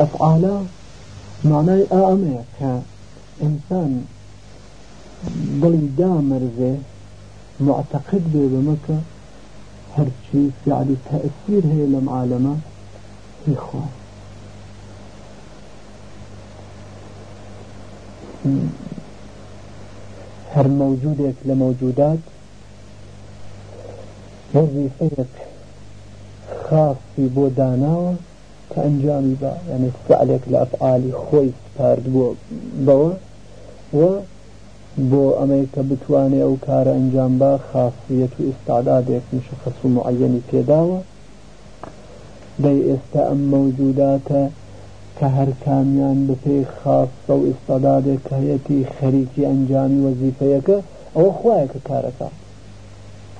أفعالا معناه آمه كإنسان ضلي دامرزه معتقد به بمكة هرشي فعل تأثير هي لم عالمه هي خواه هر موجودك لموجودات وظيفيك خاصي کە ئەنجامی بە یعنی فعلێک لە ئەفعالی خۆی سپارد بۆ بەوە و بۆ ئەمەی کە بتوانێ ئەو کارە ئەنجام بە خاصیەت و ئێستادادێک مشخص و معەنی پێداوە. دەی ئێستا ئەم مەوجوداتە کە هەر کامیان بپی خاصە و ئێستادادێک کە هەیەتی خەریکی ئەنجامی وەزیفەیەەکە ئەوە خویەکە کارەکە.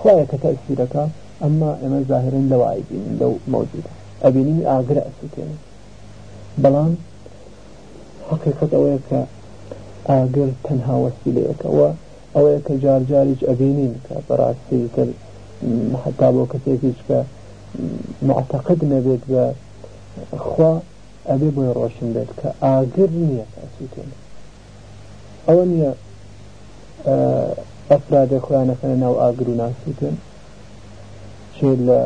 خویەکە تەسیرەکە ئەمما ئێمە ظاهرن لەوای بین لەو مەوجودات ئەبینی ئاگرە ئەسوتێنێ بەڵام حقیقت ئەوەیە کە ئاگر تەنها وەسیلەیەکەوە ئەوەیە کە جار جاریش ئەبینین کە بەڕاستی تر حتا بۆ کەسێکیش کە معتەقد نەبێت بە خوا ئەبێ بۆی ڕۆشن بێت کە ئاگر نییە ئەسووتێن ئەوە نییە ئەفرادە خۆیانەکەنە ناو ئاگر و ناسووتێن چێ لە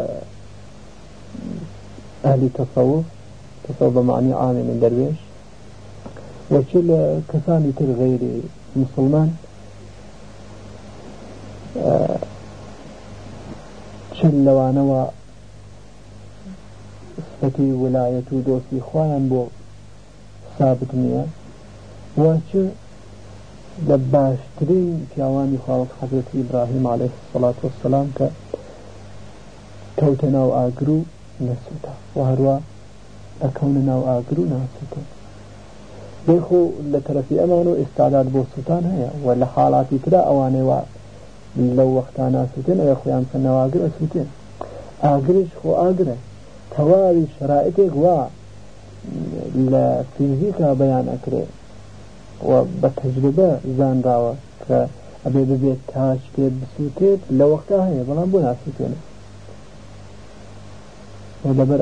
تەسەوف تەسەوف بە معنی عامی من دەروێش وكل كثاني تر غير مسلمان چل لوانەوە سفەتی ولاية و دۆستی خۆیان بۆ ثابت نییە وچ لە باشترین پیاوانی خاڵک حەزرەتی ئیبراهیم عليه الصلاة والسلام کە کەوتە ناو ئاگر و نەسووتە و هەروە ئەکەونە ناو ئاگر و ناسووتە بێخۆ لە تەرەفی ئەمان و ئێستادات بۆ سووتان هەیە و لە حاڵاتی ترا ئەوانەی وا لەو وەختان ناسووتێن ئەوە خۆیان سەرنەواگر ئەسووتێن. ئاگرش خۆ ئاگرە. تەواوی شرائتێک وا لە فیزیکا بەیان ئەکرێ و بە تەجربە زانراوە کە ئەبێ ببێت تاش پێ بسووتێت لە وەختا هەیە بەڵام بۆ ناسووتێنێت لەبەر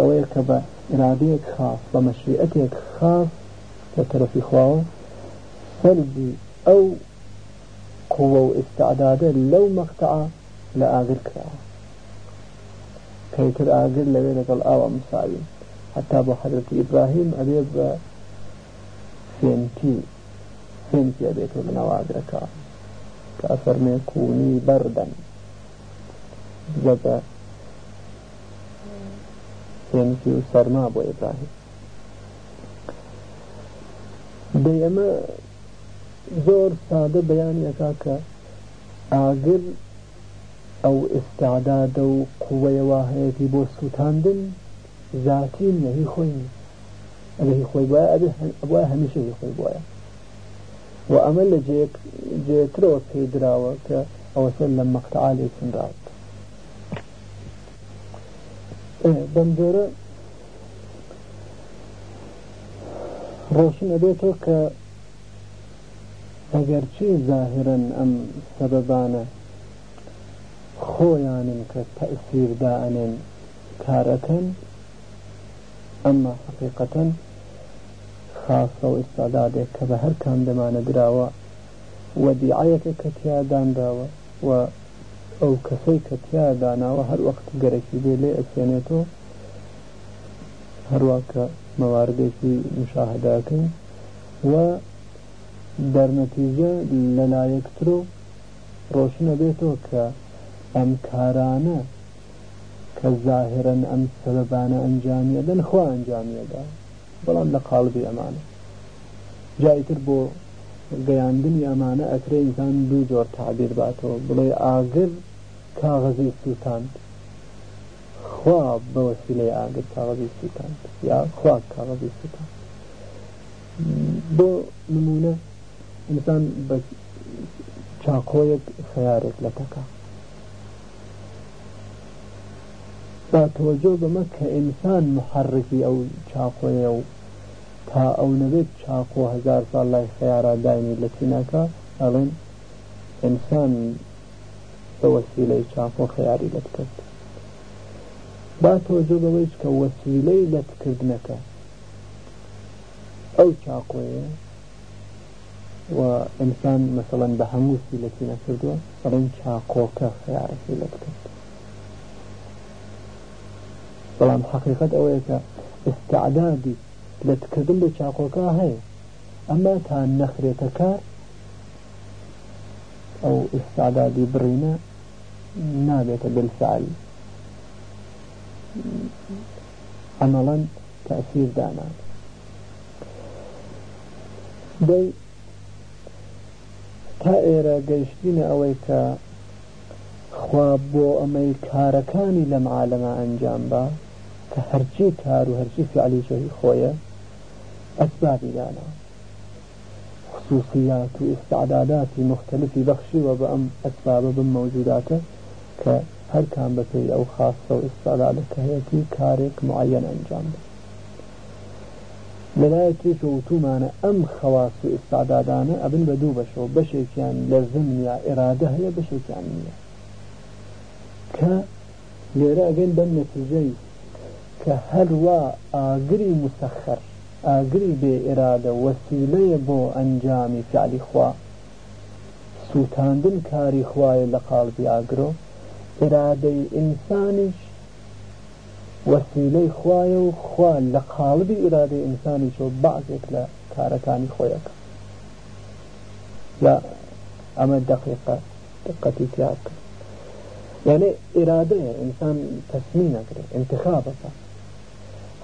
بە ئرادەیەک خاص مەشریعەتێک خاص لطرفی خواوە سەربی ئەو قوة و استعدادە لەو مەقتەعە لە ئاگر کراوە کەیتر ئاگر لەوێ لەگەڵ ئاوە مساوین حتا بۆ حەزرەتی ئیبراهیم ئەبێ بە فێنتی ئەبێتەوە لەناو ئاگرەکە کە ئەفەرمێ فێنتی و سەرما بۆ ئیبراهیم دەیەمە زۆر سادە بەیانیەکە کە ئاگر ئەو ئستعدادە و قووەیەوە هەیەی بۆ سووتاندن ذاتی نەهی خۆی ئەگەهی خۆی وایە ئەبە هەمیشەهی خۆی وایە و ئەمە لە جێترەوە پێدراوە کە ئەوەسەر لە مەقتعاالێ چندراوە بەم جۆرە ڕۆشن ئەبێتەوە کە ئەگەرچی ظاهرن ئەم سەبەبانە خۆیانن کە تەسیردا ئەنێن کارەکەن ئەمما حقیقەتەن خاصە و ئستادادێک کە بە هەر کام دەمانە دراوە و دیعەتە کە تیادانراوە و ئەو کەسەی کە تیاداناوە هەر وەخت گەرەکی بێ لێ ئەچێنێتەوە هەروواکە مەواردێکی مشاهداکەین و دەرنەتیجە لەلایەکتر و ڕۆشنە بێتەوە کە ئەم کارانە کە ظاهرن ئەم سەبانە ئەنجامیە دەن خوا ئەنجامیەدا بەڵام لە قالبی ئەمانە. جایتر بۆ گەیاندنی ئەمانە ئەکرێ ئینسان دوو جۆر تعبیر باتەوە بڵێ ئاگر کاغەزی سووتاند خوا بەوەسیلەی ئاگر کاغەزی سووتان یا خوا کاغەزی سووتان بۆ نمونە ئینسان بە چاکۆیەک خیارێک لە تەکە با تۆجۆ بەمە کە ئینسان محرکی ئەو چاقۆیە و تا ئەو نەبێت چاقۆ هزار ساڵ لای خیارە داینی لە چینەکە ئەڵێن ئینسان بەوەسیلەی چاقۆ خیاری لەت کرد با تۆجە بەوەیش کە وەسیلەی لەتکردنەکە. أو چاقوية وإنسان مثلا بهموسي التي نكردوا فلن چاقوك خيارك لكتب بەڵام حقیقت ئەوەیە کە ئستعدادی لە تکردن بە چاقۆکە هەیە. ئەمە تا نەخرێتە کار ئەو ئستعدادی بڕینە نابێتە بالفعل عملا تأثير دانا. دەی تا ئێرە گەیشتینە ئەوەی کە خوا بۆ ئەمەی کارەکانی لەم عالەمە ئەنجام بە کە هەرچی کار و هەرچی فعلی جۆی خۆیە ئەسبابی دانا خصوصيات واستعدادات مختلفة بخشي وبأم أسباب بموجوداته كهر كان بكي أو خاصة واستعدادك هيتي كارك معين أنجام لەلایەتی کەوتومانە ئەم خواص و ئستادادانە ئەبن بە دوو بەشەوە بەشێکیان لە زمنیا ئێرادە هەیە بەشێکیان نییە. کە لێرە ئەگەن بەم نەتیجەی کە هەروە ئاگری مسەخەر ئاگری بێ ئێرادە وەسیلەیە بۆ ئەنجامی فعلی خوا سووتاندن کاری خوایە لە قالبی ئاگرۆ ئێرادەی ئینسانیش وەسیلەی خوایە و خوا لە قالبی ئێرادەی ئینسانی چۆ بازێک لە کارەکانی خۆیەکە یا ئەمە دقیقە دقەتی تیاکە يعني إرادة إنسان تسمين أكره انتخاب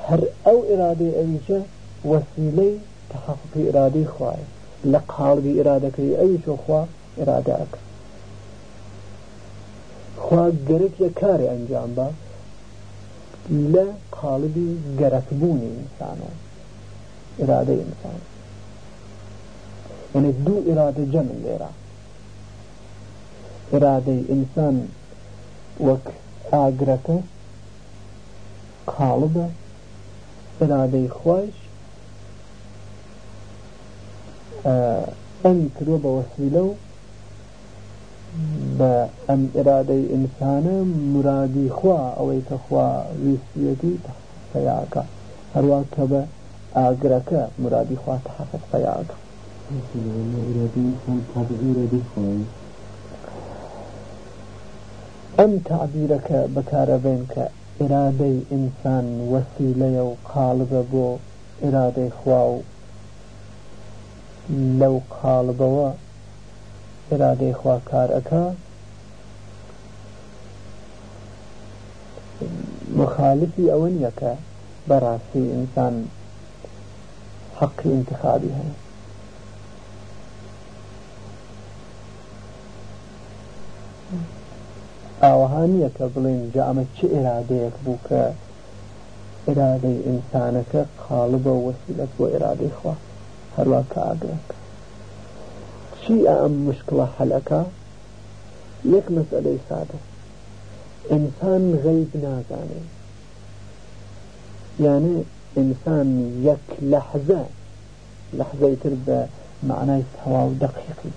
هر أو إرادة أيشة وسيلة تحقق إرادة خواهي لقال بإرادة كي أيشة خوا إرادة أك. خوا قرك يكاري أنجام با لا قالبي قركبوني إنسان إرادة إنسان. يعني دو إرادة جمع ليرا إرادة إنسان وەک ئاگرەکە قاڵبە ئرادەی خۆش ئەمی کردوە بە بە ئەم ئرادەی ئینسانە مرادی خوا ئەوەی کە خوا ویستەتی فیاکە هەروە کە بە ئاگرەکە مرادی خوا تحقق فیاکە ئەم تعبیرەکە بەکارەبێن کە ئێرادەی ئینسان وەسیلەیە و قالبە بۆ ئێرادەی خوا و لەو قالبەوە ئێرادەی خوا کارەکە. مخالفی ئەوە نیەکە بەڕاستی ئینسان حەقی انتخابی هەیە. ئاوەهانیە کە بڵێن جامە چه ئێرادەیەک بوو کە ئێرادەی ئینسانەکە قاڵبە وەسیلت بۆ ئێرادەی خوا؟ هەروە کە ئاگرەکە. ئەم مشکڵە حەلەکە یەک مەسئلەی سادە ئینسان غەیب نازانێت یعنی ئینسان یەک لەحزە لەحزەی تر بە معنای تەواو دقیقی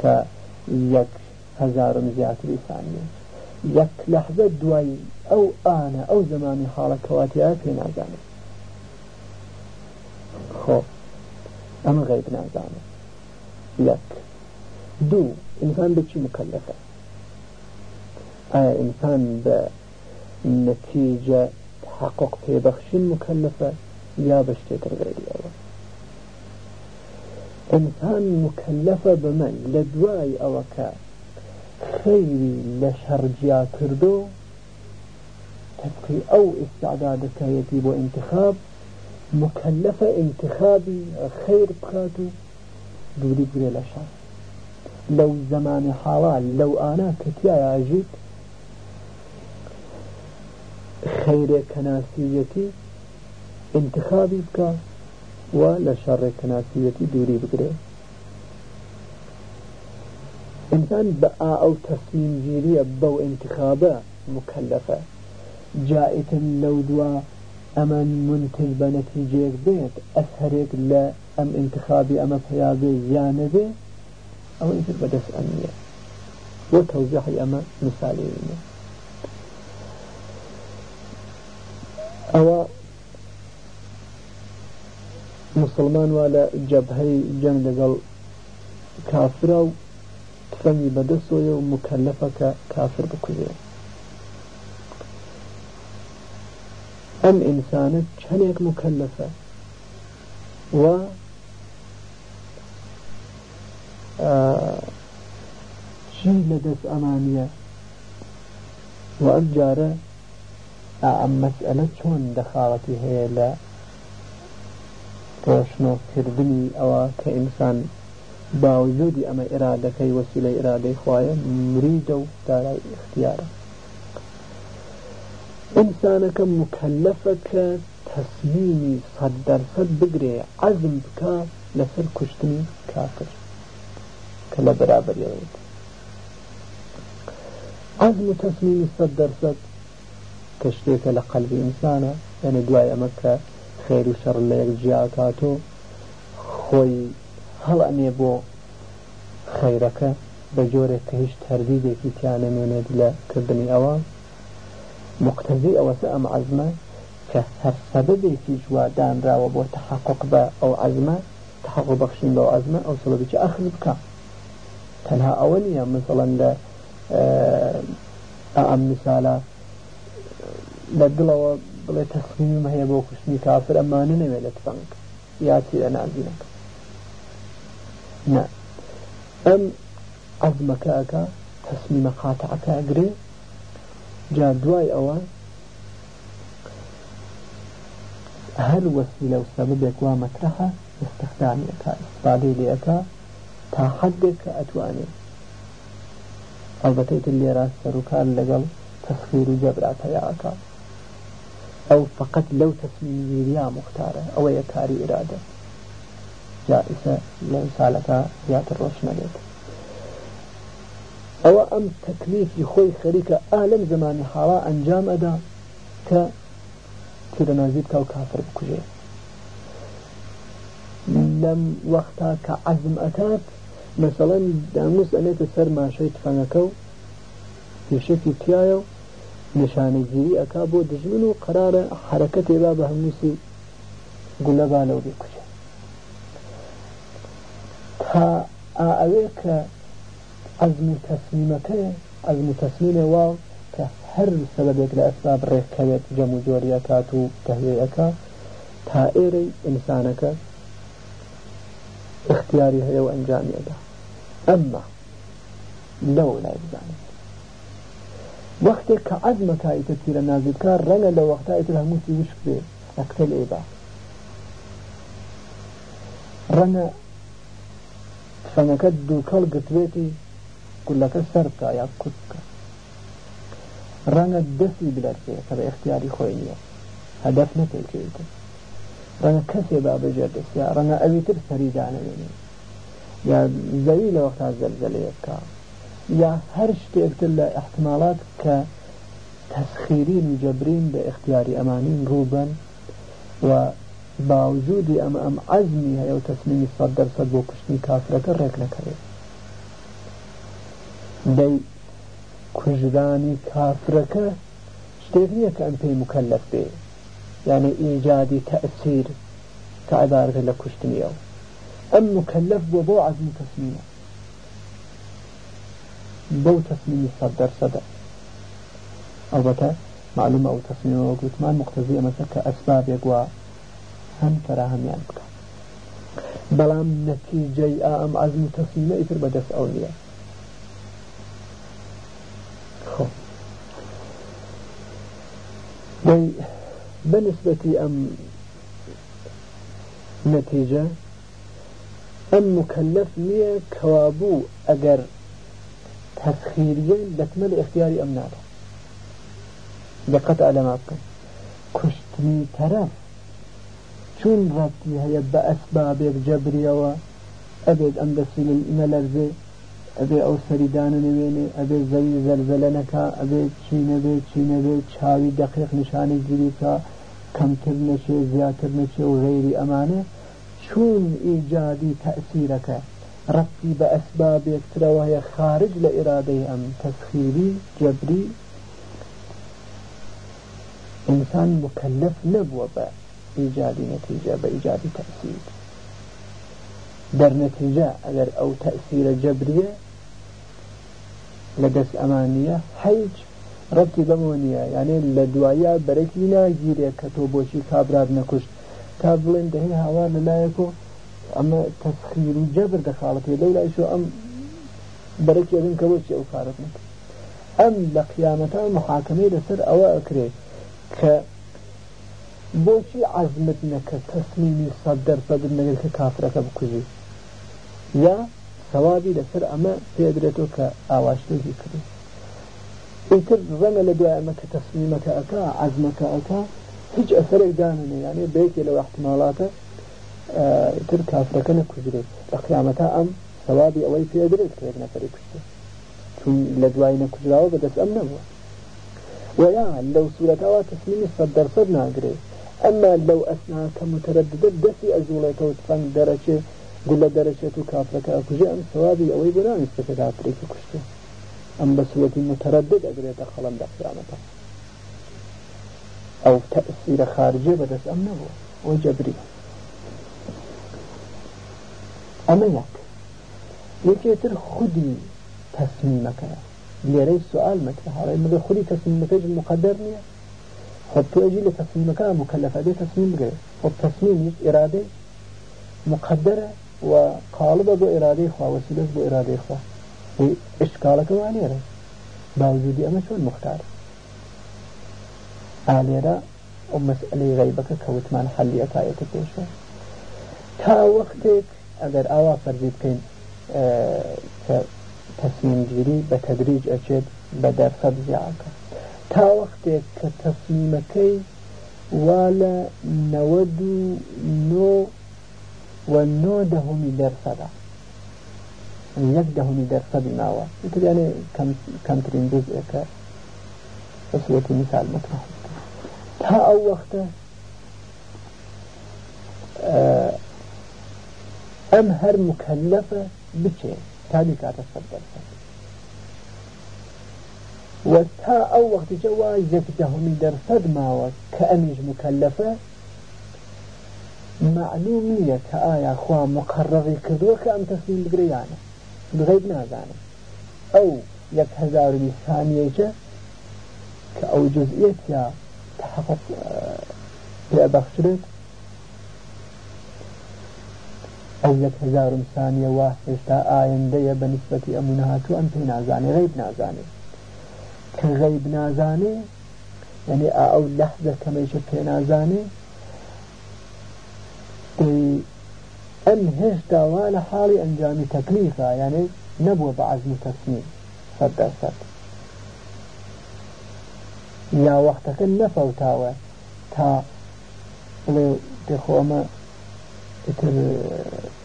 کە یەک هەزارم زیاتری ثانیە یەک لەحظە دوای ئەو ئانە ئەو زمانی حاڵە کەواتیە پێ نازانێت خۆ ئەمە غیب نازانێت دوو ئینسان بچی مکلفە ئایا ئینسان بە نەتیجە تحقق پێبەخشین مکلفە یا بە شتێتر غیری ئەوە ئینسان مکلفە بمن ئەوە کە خيري لشرجيا كردو تبقي أو استعدادك يجب انتخاب مكلفة انتخابي خير بخاتو دوري بغير لشر لو زمان حلال لو أنا كتيا أجيت خير كناسيتي انتخابي بك ولا شر كناسيتي دوري بغير إنسان بقى أو تصميم جيرية بو انتخابة مكلفة جائت لو دوا ئەمە منتج بە نەتیجەیەک بێت ئەس هەرێک لە ئەم انتخابی ئەمە پیاابێ زیانە بێ ئەوە ئیتر بەدەست ئەمنیە بۆ تەوزیحی ئەمە مثالێنە ئەوە مسلمان وا لە جەبهەی جەنگ لەگەڵ کافرا و تفەنگی بەدەستۆیە و مکەلەفەکە کافر بکوێت أم إنسانة كانت مكلفة. و آه شيء لدس أمانية. وأبجارة أم مسألة شون دخالتي هي لا روشنو كردني. أو كإنسان باوجودي أما إرادة كي وسيلة إنسانك مكلفك تصميمي صدر صد بقري عزم بك لسر كشتني كافر. كلا برابر يويد عزم تصميمي صدر صد كشتيك لقلب إنسانا. يعني دواي أمك خير وشر اللي يجياكاتو خوي هل أني بو خيرك بجورك هيش ترديدك تيانا من لا كبني أوام مقتضي أو سأم عزمة كهر سببي في جوادان را وبو تحقق با أو عزمة تحقق بخشين بو عزمة أو سببي أخذ بك تنها أولية مثلا ل أم مثالا لدلوا بڵێ تەسمیم هەیە بۆ کوشتنی کافر ئەمانە نەوێت لە تفەنگ یاتی لە نازینەکە نه ئەم عزمەکەکە تەسمیمە قاتعەکە ئەگرێ جا دوای ئەوە هەر وەسیلە و سەبەبێک وا مەترەحە استخدامیەکە استفادەی لێەکە تا حدێک کە ئەتوانێت ئەلبەتەیت لێرە سەرکار لەگەڵ تەسخیر و جەبرات هەیەکە ئەو فقط لەو تەسمیم گیریا مختارە ئەوە یەکاری ئرادە جائزە لەو ساڵەکە زیاتر ڕۆژ نەبێت ئەوە ئەم تەکلیفی خۆی خەریکە ئالم زمانی حاڵا ئەنجام ئەدا کە تیرە نازیب کە و کافر بکوژێ. لەم وەختا کە عەزم ئەکات مثلا داموس ئەنێتە سەر ماشەی تفەنەکە و پێشێکی تایە و نیشانەگیری ئەکا بۆ دژمن و قرارە حرەکەتێ با بە هەمووسی گولەبا لەو بێکوچە تا ئەوێ کە عزم و تەسمیمەکەیە عزم و تەسمیمێ واو کە هەر سەبەبێک لە ئەسباب ڕێکەوێت جەم و جۆریەکات و تەهوێەکە تا ئێرەی ئینسانەکە اختیاری هەیە و ئەنجامیەدا ئەمما لەو لای بزانێت وەختێک کە عزمەکە ئیتر تیرە نازیبکار ڕەنگە لە وەختا ئیتر هەمووسی وشک بێ ئەکتەل ئێبا ڕەنگە فەنەکە دووکەڵ گرتوێتی گولەکە سەرکە یا کورت بکە ڕەنگە دەستی بلەرکێ کە بە اختیاری خۆی نییە هەدەف نەتێکێتە ڕەنگە کەسێ بابژێر دەست یا ڕەنگە ئەوی تر سەریدانەوێنی یا زەوی لە وەختا زەلزەلەیەکە یا هەر شتێکتر لە احتمالات کە تەسخیرین و جەبرین بە اختیاری ئەمانین ڕووبن و باوجودی ئەم ئەم عزمی هەیە و تەسمیمی سەد دەرسەد بۆ پشتنی کافرەکە ڕێک نەکەوێت بوكشني كافرة الرك لكري دي كجراني كافرك شتيرنية كأن في مكلف به يعني إيجاد تأثير كعبارة لكشتني أو أم مكلف بو عزم تسميمه بو تسميم الصدر صدر البته معلومة أو تصميم وقوتمان مقتضية مثلا كأسباب يقوى هم فراهم يعني بك بلام نتيجة أم عزم إثر بدس أولياء خب بالنسبة أم نتيجة أم مكلف نية كوابو أجر تسخيريا لتمل اختياري أم ناره دقت على ما کوشتنی تەرەف چون ڕەتی هەیە بە ئەسبابێک جەبریەوە ئەبێت ئەم دەسی نەلەرزێ ئەبێ ئەو سەریدانە نوێنێ ئەبێ زەوی زەرزەلە نەکا ئەبێ چی نەبێ چی نەبێ چاوی دقیق نیشانی گیریکە کەمتر نەچێ زیاتر نەچێ و غەیری ئەمانە چون ئیجادی تەسیرەکە ڕەتی بە ئەسبابێکترەوە هەیە خارج لە ئێرادەی ئەم تەسخیری جەبری إنسان مكلف نبوة با لە دەست ئەمانە هیچ ڕەتی بەمەوە نییە. یانێ لە دوایە بەرەکی ناگیرێت کە تۆ بۆچی کابرار نەکوشت. تا بڵێن دەهێ هاوا لەلایەک و ئەمە تەسخیر و جەبر دەخاڵەتی لەو لایش ئەم بەرەکی ئەبن کە بۆچی ئەو کارت نکە ئەم لە قیامەتە محاکمەی لەسەر ئەوە ئەکرێت کە بۆچی عزمت نەکە تەسلیمی سەد دەرفەدن نەگەر کە کافرەکە بکوژی. یا سەوابی لەسەر ئەمە پێدرێتەوە کە ئاواشتێکی کردن ئیتر ڕەنگە لە دوایەمە کە تەسمیمەکە ئەکا عزمەکە ئەکا هیچ ئەسەرێک دانێ یانێ بێکی لەوە احتمالاتە تر کافرەکە نەکوژرێت. لە قیامەتە ئەم سەوابی ئەوەی پێدرێت کە یەک نەفری کوشتێ چون لە دوای نەکوژراوە بەدەست ئەم نەبووە. ویان لەو سوورەتەوە تەسمیمی سەد دەرسەد ناگرێت. ئەمما لەو ئەسنا کە متەرددە دەستی ئەزوڵێتەوە تفەنگ دەرەچێت قل درجة كافرك أكجي أم ثوابي أوي بنا نستفيد أفريك كشته أم بسورة متردد أقريت خلم دقيامته أو تأثير خارجي بدس أم نبوة. وجبري أما يك يكيتر خدي تسميمك ليري سؤال مطرح على مدى خدي تسميمك مقدر نية؟ خب تو أجي لتسميمك مكلفة دي تسميم غير. خب تسميم إرادة مقدرة و قالبە بۆ ئێرادەی خوا وسیلەش بۆ ئێرادەی خوا. ئشکالەکە وانێرە باوجودی ئەمە چۆن مختار؟ ئالێرە ئەو مەسئلەی غیبەکە کەوتمان حەلی ئەتایەتە پێشە تا وەختێک ئەگەر ئاوا فەرزی بکەین کە تەسمیمگیری بە تەدریج ئەچێت بە دەرخەت زیعکە تا وەختێک کە تەسمیمەکەی وا لە نەوەد و نۆ و نۆ دەهمی دەرسەدا یەک دەهمی دەرسەدی ماوە یانێ کەمترین جزئەکە بەسوەتی مثال مطرح. تا ئەو وەختە ئەم هەر مکلفە بچێ تانی کاتە سەد دەرسەد وتا ئەو وەختیجە وا یەکدەهمی دەرسەد ماوە کە ئەمیش مکلفە معلوم نییە کە ئایا خوا مقرڕی کردووە کە ئەم تەسلیم بگریانە. بغیب نازانم. ئەو یەک هزاری ثانیەکە کە ئەو جزئیت یا تحقق پێبەخشرێت ئەو یەک هزارم ثانیە وا هێشتا ئایندەیە بە نسبەتی ئەمونهاتوو ئەم پێی نازانێ غیب نازانێ. کە غیب نازانێ یعنی ئەو لەحظە کەمەیشە پێ نازانێ ئەم هێشتا وا لە حاڵی ئەنجامی تەکلیفە یعنی نەبووە بە عزم و تەسنیم سەد دەسەد یا وەختەکە نەفەوتاوە تا بڵێ دێخۆمە تر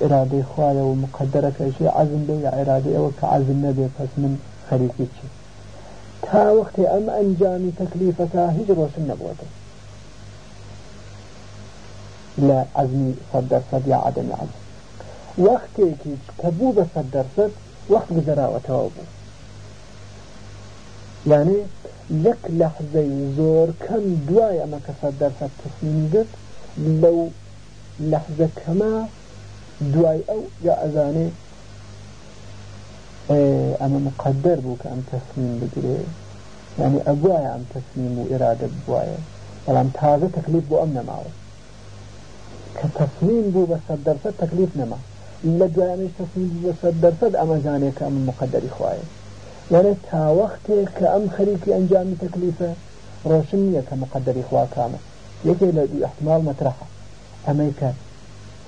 إرادة خوایە و مقدرەکەشی عزم بێ یا ئێرادە ئەوە کە عزم نەبێ پس من خەریکی تا وەختی ئەم ئەنجامی تەکلیفەکە هیچ ڕۆشن نەبووەتە لە عزمی صد دەرسەد یا عدەمی عزم کە بوو بە صد دەرسەد وەخت گزەراوەتەوە بوو يعني لك لحظة زور كم دواي أما كسر درسة تصميم قد لو لحظة كما دواي أو يا أذاني إيه أما مقدر بوك أم تسليم بقري يعني أبوايا أم تسليم وإرادة بوايا بلام تازة تكليف بو أم نماو كتسليم بو بس الدرسة تكليف نما. إلا دوايا مش تسليم بو بس الدرسة أما زاني كأم مقدر إخوايا يعني تا وقتي كأم خريكي أنجامي تكليفة روشنية كمقدر إخوة كامل يكي لدي احتمال مطرحة أمريكا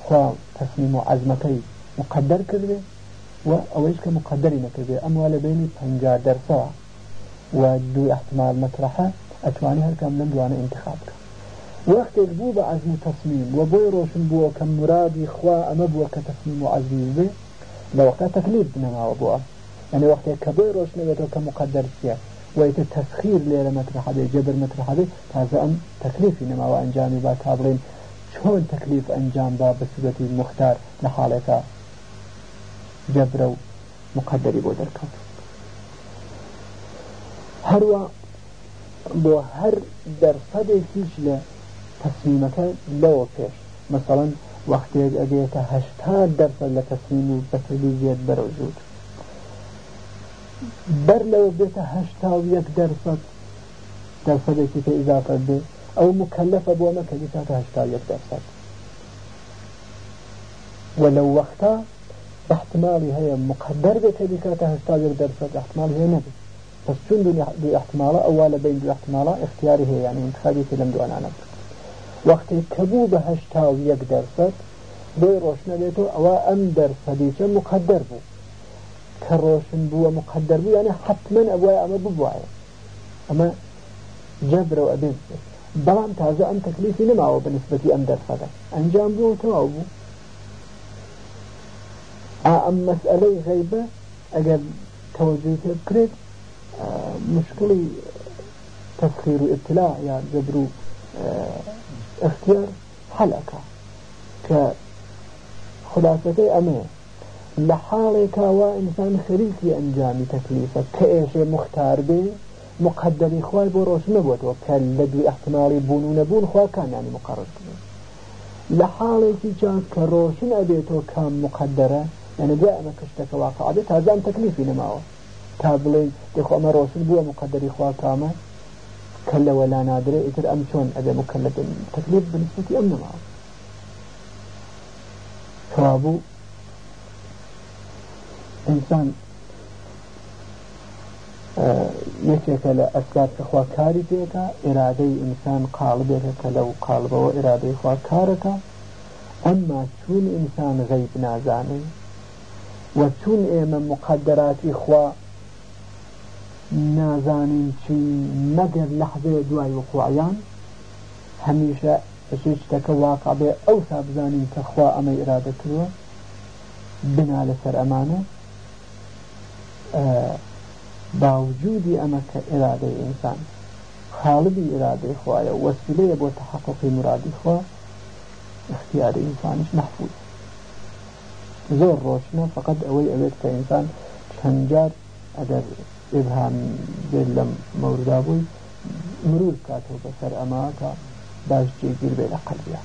خوا تصميم عزمكي مقدر كذبه وأويش كمقدر نكذبه أموال بيني پنجا درسوا ودو احتمال مطرحة أتواني هل كاملا دواني انتخابك وقت بو بعزم تصميم وبوي روشن بو كم مرادي خوا أما بو كتصميم وعزم به لوقت تكليف بنما وبوه يعني وقت كبوي روشن بيتو كمقدر سيا ويت تسخير ليلة مطرحة بي جبر مطرحة بي هذا أم تكليف نما وأنجامي با كابرين چۆن تەکلیف ئەنجام با بە مختار لە حاڵێکە جەبرە و مقدری بۆ دەرکەوت هەروە بۆ هەر دەرسەدێکیش لە تصميمك لو فيش مثلا وقت أبيت هشتا درس لتصميم بتلوزيات بروجود بر لو بيت هشتا ويك درس درس في إضافة به أو مكلفة بو ما كلفات هشتا ويك درس ولو وقتا احتمالي هي مقدر بك بكات هشتا ويك درس احتمالي هي نبي بس شون دو احتمالا أولا بين دو احتمالا اختياري هي يعني انتخابي في لم دو أنا وقتی کەبوو بە هەشتا و یەک دەرسەد بۆی ڕۆشنە بێتەوە ئەوە ئەم دەرسەدیچە مقدر بوو کە ڕۆشن بووە مقدر بوو یانە حتمما ئەوە ئەمە ببوایە ئەمە جەبرەوە ئەبێت بەڵام تازە ئەم تەکلیفی نماوە بەنسبەتی ئەم دەرسەدە ئەنجام بوو تەواو بوو ئەم مەسئلەی غەیبە ئەگەر توجه پێ بکرێت مشکلی تسخير اختیار حەلەکە کە خلاصەکەی ئەمەیە لە حاڵێکاوە ئینسان خەریکی ئەنجامی تەکلیفە کە ئێشێ مختار بێ مقدمی خوای بۆ ڕۆژن نەبووەوە کە لە دوی احتمالی بوون و نەبوون خواکانانی مقڕستن لە حاڵێکی جان کە ڕۆژن ئەبێتەوە کام مقدرە یعنی دوای ئەمە کشتەکە واقع ئەبێت تازان تەکلیفی نەماوە. تا بڵێن دەخۆمە ڕۆشن بووە مقدری خوا کامە كلا ولا نادرة. إذا أم شون أبي مكلف تكليف بالنسبة أم معه. ثوابو إنسان آه، یەکێکە لە ئەسکار کەخوا کاری پێەکە ئێرادەی ئینسان کە لەو قالبەوە ئێرادەی خوا کارەکە ئەمما چون ئینسان غەیب نازانێ و مقدراتی خوا نازانین چی مەگەر لەحظەیە دوای وقوعیان. هەمیشە بەشێ شتەکە واقع بێ ئەو تا بزانین کە خوا ئەمە ئرادە کردووە. بنا لەسەر ئەمانە. باوجودی ئەمە کە ئێرادەی ئینسان. خاڵبی ئێرادەی خوایە. وەسیلەیە بۆ تحققی مرادی خوا. اختیاری ئینسانش محفوظ. زۆر ڕۆشنە فقط ئەوەی ئەوێت کە ئینسان چەند جار إبهام بلم موردا بوي مرور كاتو بسر أماكا باش جيجير بين قلبيا.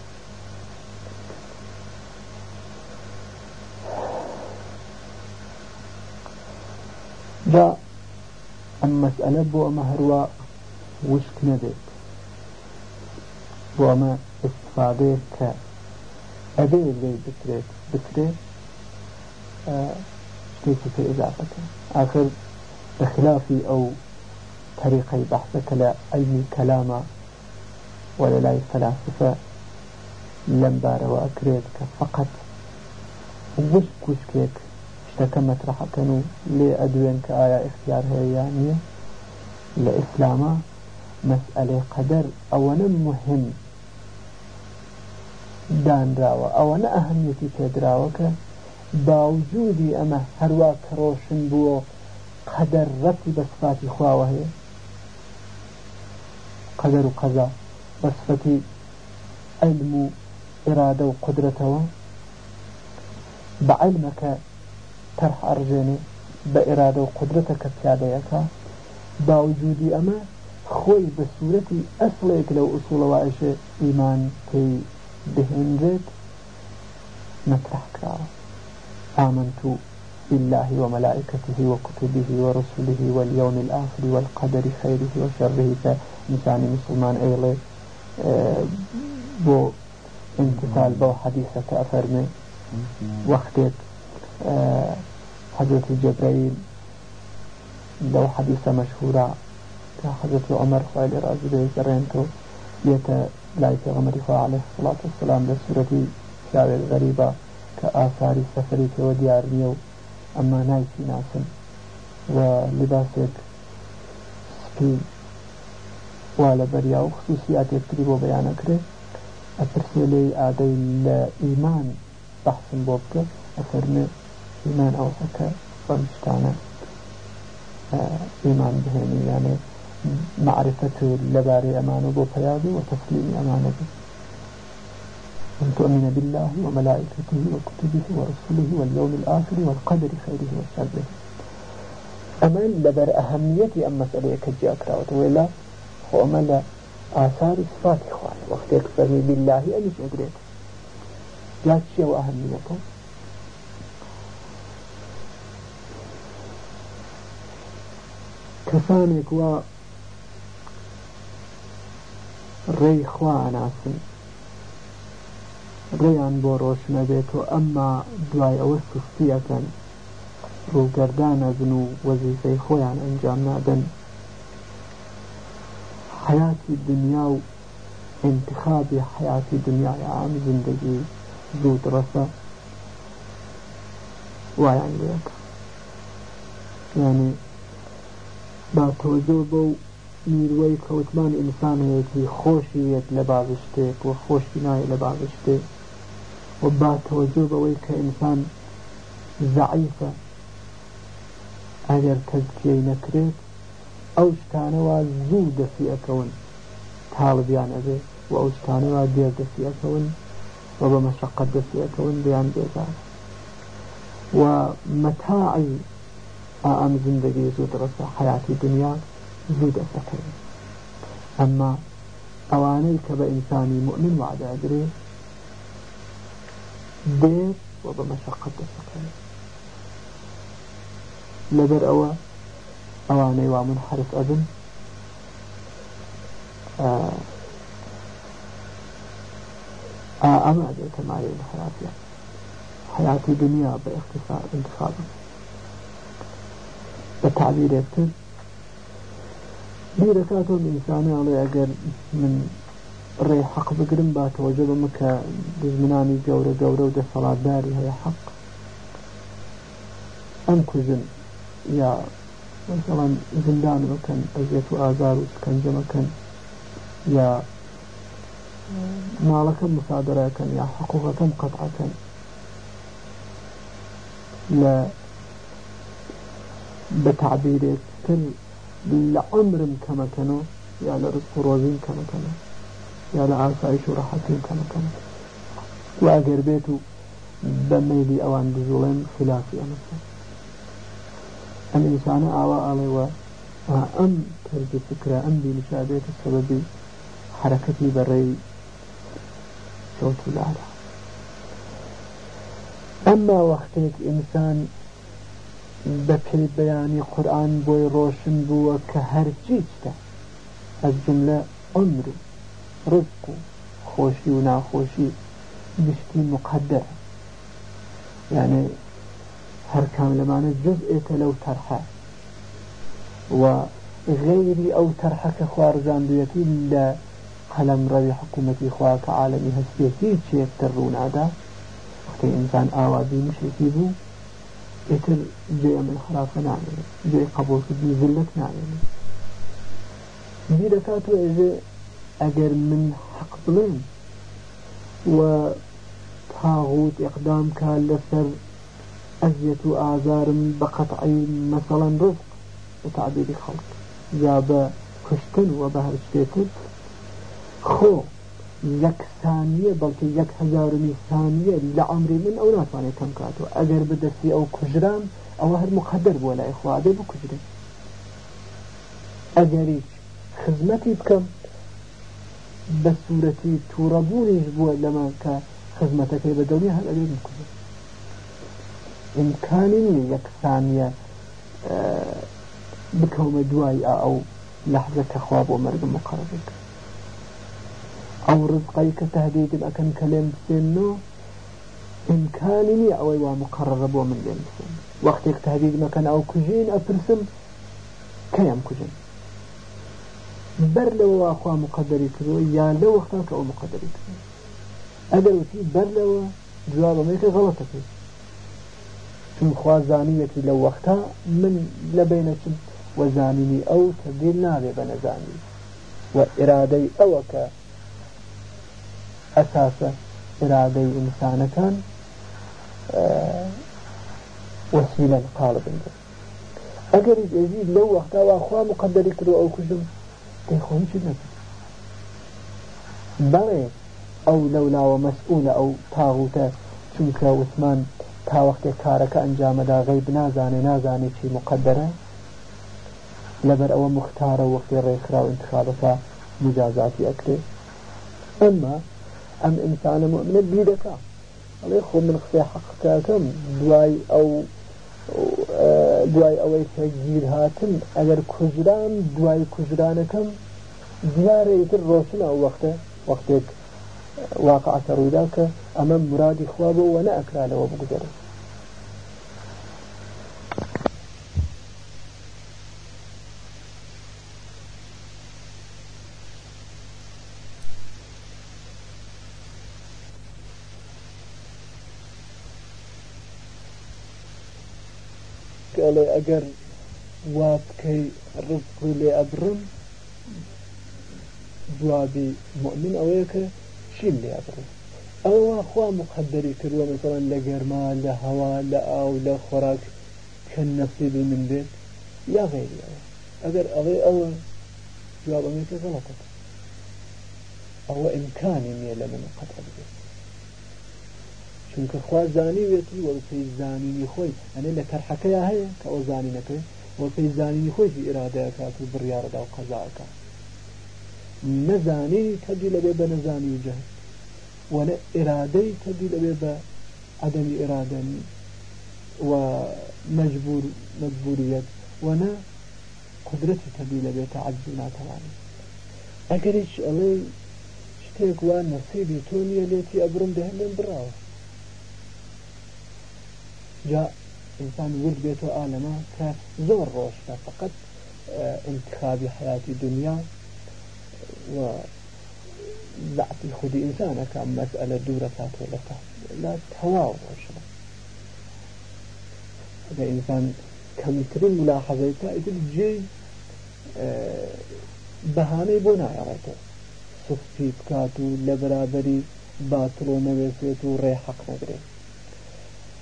جاء المسألة بو أما هروا وشك نبيت بو أما استفادة ك. أبي اللي بكريت بكريت آه شتيكي في إضافة؟ آخر بخلاف أو طريقي بحثك لا علم كلام ولا لا فلاسفة لم بار وأكريد فقط وش كوشكيك اشتكى مطرح كانوا لأدوين كآية اختيار هي؟ يعني لإسلاما مسألة قدر. أولا مهم دان راوة. أولا أهميتي تدراوك. باوجودي أما هروا كروشن بو قدر ربطي بصفاتي خواوه هي قدر وقضاء بصفتي علم إرادة وقدرته بعلمك طرح أرجاني بإرادة وقدرتك بياديك باوجودي أما خوي بسورتي أصلك لو أصول وائش إيمان كي بهنجت مطرح كرا آمنت بالله وملائكته وكتبه ورسله واليوم الآخر والقدر خيره وشره. فإنسان مسلمان أيضا آه، بو امتثال بو حديثة أفرمي وقتك آه، حضرة جبريل لو حديثة مشهورة حضرة عمر خالد رازي به جرينتو يتا لا غمر عليه الصلاة والسلام لسورة شاوي الغريبة كآثار سفري وديار نيو ئەمما نایسی ناسن و لباسێک سپی وا لە بەریا و خصوصیاتێکتری بۆ بەیانەکرێت ئەپرسێ لێی ئادەی لە ئیمان بەحسم بۆ بکە ئەفەرمێ ئیمان ئەوسەکە بەم شتانە ئیمان بهێنی یانێ معرفة لباري أمانه بو فياضي وتسليم أمانه أن تؤمن بالله وملائكته وكتبه ورسله واليوم الآخر والقدر خيره وشره. أمان لبر أهمية أم مسألة كجي أكراوة وإلا هو أما آثار صفات إخوان. وقت يكفرني بالله أمش أدريت جات شيء وأهميته. کەسانێک وا ڕێی ڕێیان بۆ ڕۆشنە بێت و ئەمما دوای ئەوە سوستیەکەن ڕووگەردانە بن و وەزیفەی خۆیان ئەنجام نادەن. حياتی دنیا و انتخابی حياتی دنیای عام زندگی زود ڕەسە. وایان لێک. یعنی با تۆزۆ بە و نیروەی کەوتمان ئینسانەیەکی خۆشیەت لە باوشتێک و خۆشی نایە لە باوشتێ و با تۆزۆ بەوەی کە ئینسان زعیفە ئەگەر تەزکیەی نەکرێت ئەو شتانەوە زوو دەسی ئەەکەون تاڵبیان ئەبێ و ئەو شتانەوە دێر دەسی ئەەکەون و بە مەشقت دەسی ئەەکەون بیان بێزار و مەتاعی ئەم زندگی زود دنیا زوو دەسەکەین ئەمما ئەوانەی کە بە ئینسانی مؤمن وعداگرێ دێت و بە مەشقت دەسەکەین لەبەر ئەوە ئەوانەی وا من حرف ئەبن ئەمە دێتە مایە حياتي حياتي دنيا باختصار انتخابه بتعبيرێتتر بیرەکاتۆ ئینسانی ئەڵێ ئەگەر من ڕێ حەق بگرم با تۆجە بمە کە دژمنانی گەورە گەورە و دەسەڵاتداری هەیە حەق ئەم کوژن یا مثلا زندان مكان أزيت وآزار وسكنجة مكان يا مالك مصادرة كان يا حقوقة قطعة كان. لا بتعبير كل لعمر كما كانوا يا یا لە ئاسایش و ڕەحەتی کەمەکەم واگەر بێت و بە میلی ئەوان بزوڵێن خلافی ئەمە ئەم ئینسانە ئاوا ئاڵێوە ئەم پەرجی فکرە ئەم بینشا بێتە سەبەبی حرەکەتی بەڕێی صوت الأعلى أما وقتك إنسان بكل بيان قرآن بوي روشن بو كهرجيجته الجملة عمره جملە عمر ڕزق و خۆشی و ناخۆشی گشتی مقدر يعني هەر کام لەمانە جزئێتە لەو تەرحە و غيري أو ترحك خوارزاندويتي لا قلم روي حكومتي خواك عالمي هسبيتي تشيك ترون هذا وقت إنسان آوادي مشركي بو يتر جاي من خلافة نعمل جاي قبول كدي ذلك نعمل بيركاتو إذا أجر من حق بلين وطاغوت إقدام كان لسر أزية آزار بقطعي مثلا رزق وتعبير خلق. جاب خشتن وبهر شتيتر خو یەک ثانیە بەڵکە یەک هزارمی ثانیە لە عمری من ئەو ناتوانێت کەم کاتەوە ئەگەر بدەستی ئەو کوژران ئەوە هەر مقدر بۆ لای خوادە بکوژرێت ئەگەریش خزمەتی بکەم کە خزمەتەکەی بە دەوری هەر ئەگەر بکوژێت ئیمکانی نیە یەک ثانیە بکەومە دوای ئەو لەحظە کەخوا بۆ مەرگم مقرڕ بکە أو رزقي كتهديد أكن كلام سنو إمكانني أو أيوا مقرر بو من لين سن. وقت تهديد مكان أو كجين أبرسم كيام كجين بەر لەوەواخوا مقدەری کردەوە یان لە وەختان کە ئەو مقدەری کرد. ئەگەر وتی بەر لەوە جوابەمەیەکە غەڵەتەکەی چون خوازانیەتی لە وەختا من لە بینەچم وەزانینی ئەو تبدیل نابێ بە نەزانی. و ئێرادەی ئەوە کە ئەساسە ئێرادەی ئینسانەکان وەسیلەن قاڵ بنگە ئەگەر ئێزی لەو وەختاوا خوا مقدەری کرد ئەو کوژم دەیخۆم چ نەکرد بەڵێ ئەو لەولاوە مەسئولە ئەو تاغوتە چونکە وسمان تا وەختێک کارەکە ئەنجامەدا غەیب نازانێ نازانێت چی مقدرە. لەبەر ئەوە مختارە وەختی ڕێکخرا و انتخابەکە مجازاتی أكره أما أم إنسان مؤمن بيدك الله يخو من خفي حقك كم دواي أو دوای ئەوەی تەگیر هاتن ئەگەر کوژران دوای کوژرانەکەم دیارەیتر ڕۆشنە ئەو وەختە وەختێک واقعتە ڕوودا کە ئەمە مرادی خوا بۆ وە نەئەکرا لەوە بگوزارن ئەڵێ ئەگەر وا بکەی ڕزقی لێ ئەبرم جوابی مؤمن ئەوە خوا مقدری کردووە مثلەن لە گەرما لە هەوا لە ئاو لە خۆراک کە نەسیبی من بێت یا غیری ئەوە ئەگەر ئەڵێ ئەوە جواب غەڵەتە ئەوە ئیمکانی نییە لە من قەت بێت چونکە خوا زانی وێتی وە پێی زانینی خۆی. ئەنێ لە تەرحەکەی هەیە کە ئەو زانینەکەی وە پێی زانینی خۆی ئرادەیەکات و بڕیاڕدا و قەزاەکە نەزانی تەبی لەبێ بە نەزانی و جەهل. وەنە ئێرادەی تەبی لەبێ بە عدەمی ئێرادەنی و مەجبور مەجبوریەت وەنە قدرەتی تەبی لەبێتە عجز ناتەوانی. ئەگەریش ئەڵێ شتێک وان نەسیبی تۆ نیە لێتی ئەبرم دەهێنێن بڕاوە جاء إنسان ورد بيته آلما كزور روشتا فقط آه، انتخاب حياة الدنيا و ذات خود إنسان كان مسألة دورة ولا لا تهواو روشتا هذا إنسان كمترين ملاحظيته إذن جي آه، بهاني بونا يريته صفي بكاتو لبرابري باطلو نويسيتو ريحق نقريت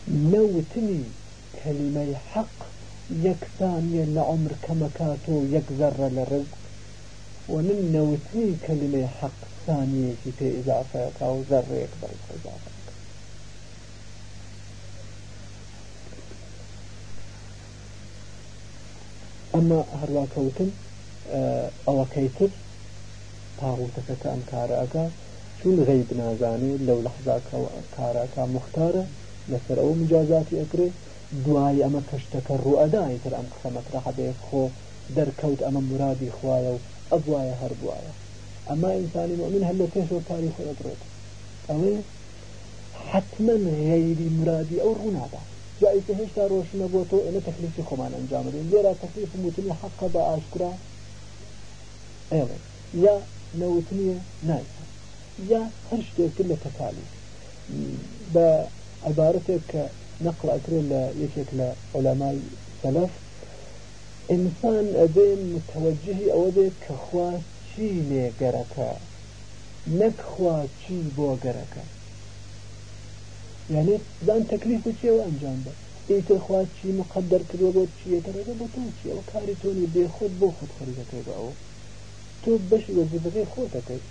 نوتني كلمة حق يكثانية لعمر كما كاتو يكذر للرزق ومن نوتني كلمة حق ثانية في إضافة أو ذر يكبر إضافة أما هروا كوتن أو كيتر طاغوتك كأم كاراكا شون غيب نازاني لو لحظة كاراكا مختارة؟ لەسەر ئەو مجازاتی ئەکرێ دوای ئەمە کەشتەکە ڕوئەدای تر ئەم قسە مەترەح بێ خۆ دەرکەوت ئەمە مرادی خوایە و ئەبواە هەر بواە ئەما ئینسانی مؤمن هەر لە پێشەوە کاری خۆ دەبرێت ئەوێ حتما غیری مرادی ئەو ڕوونادا جایکە هێشتا ڕۆشنە بۆ تۆ ئێمە تەکلیفی خۆمان ئەنجامدەین لێرا تەکلیف موتنی حەقە بە ئاشکرا. ئێڵێ یا نەوتنیە نای یا هەر شتێکتر لە تەکالی بە عبارەتێک کە نەقل ئەکرێت لە یەکێک لە ئۆلامای سەلف ئینسان ئەبێ متوەجهی ئەوە بێت کە خوا چی لێگەرەکە نەکخوا چی بۆ گەرەکە؟ یعنی زان تەکلیف چێوە ئەنجام بە؟ ئیترخوا چی مقدر کردوە بۆ چیەکەەکە بۆ تۆ چیەوە کاری تۆنی بێخۆت بۆ خۆت خەریەکەی بە ئەوە. تۆ بەشی وەزیبەکەی خۆتەکەی.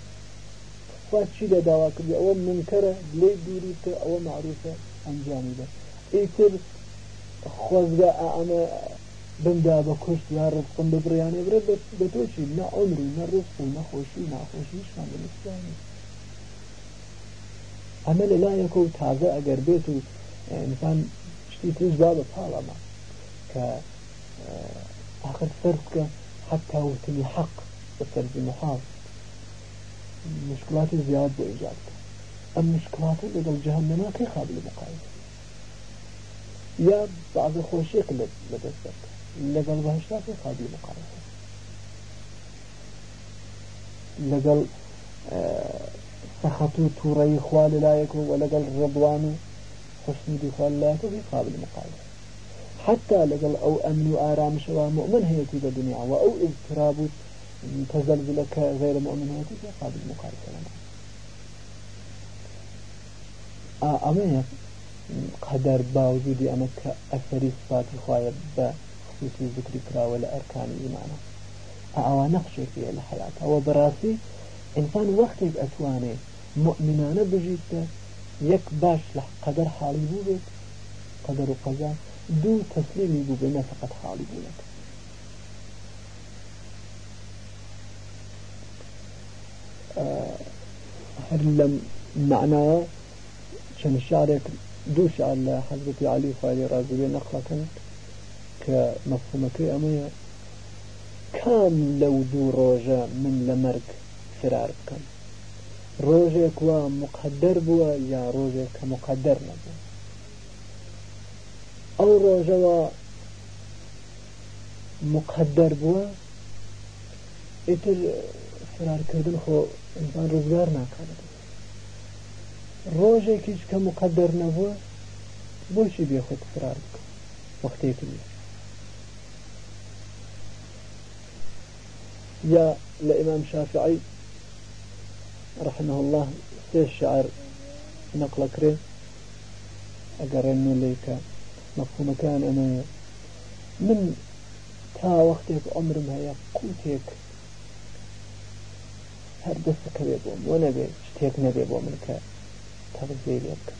خوا چی لە داوا کردی؟ ئەوە منکەرە لێ دووریتە ئەوە معروفە ئەنجامی بە ئیتر خۆزگە ئەمە بمدا بە کوشت یا ڕزقم ببڕیانێ برە بە تۆچی نە عمری نە ڕزق و نەخۆشی ناخۆشیشمان بەنسیانی ئەمە لە لایەکە و تازە ئەگەر بێت و ئینسان شتی تر با بە پاڵەمە کە آخر فرض کە حتى وتني حق مشكلات زياد بإيجاد أم مشكلات لدى جهنم كي قابل مقايسة يا بعض خوشيك لدستك لقل بهشتا كي قابل مقايسة لقل سخطو توري خوال لا يكون ولقل رضوان حسن دي خوال لا يكون في قابل مقايسة حتى لقل أو أمن وآرام شوا مؤمن هي في الدنيا وأو اضطراب تزلزلك غير مؤمن هي في قابل مقايسة لنا ئەمەیە قەدەر باوجودی ئەمە کە ئەسەری سپاتی خوایە بە خصوصی ذکری کراوە لە ئەرکانی ئیمانە ئەوە نەخشێکیە لە حیاتەوە بەڕاستی ئینسان وەختێک ئەتوانێ مؤمنانە بژیتە یەک باش لە قەدەر حاڵی بوو بێت قەدەر و قەزا دوو تەسلیمی بوو بێ هر لم معناه چەند شارێک دوو شعر علی خالی ڕازوێ نەخڵەکەن کە مەفهومەکەی ئەمەیە کام لەو دوو ڕۆژە من لە مەرگ فرار ڕۆژێک وە مقدر یا ڕۆژێک کە مقدر نەبوو ئەو ڕۆژەوە مقدر بووە ئیتر فرارکردن خۆ ئینسان ڕزگار ناکات ڕۆژێکیش کە مقدر نەبووە بۆشی بێ خۆت فرار بکە وەختێکی یا لإمام شافعي رحمه الله سيش شعر نقل كري أقر إنه ليك مفهوم كان أنا من تا وقتك عمر ما يقوتك هر دستك بيبوم ونبي شتيك نبي بوم منك تغذية لك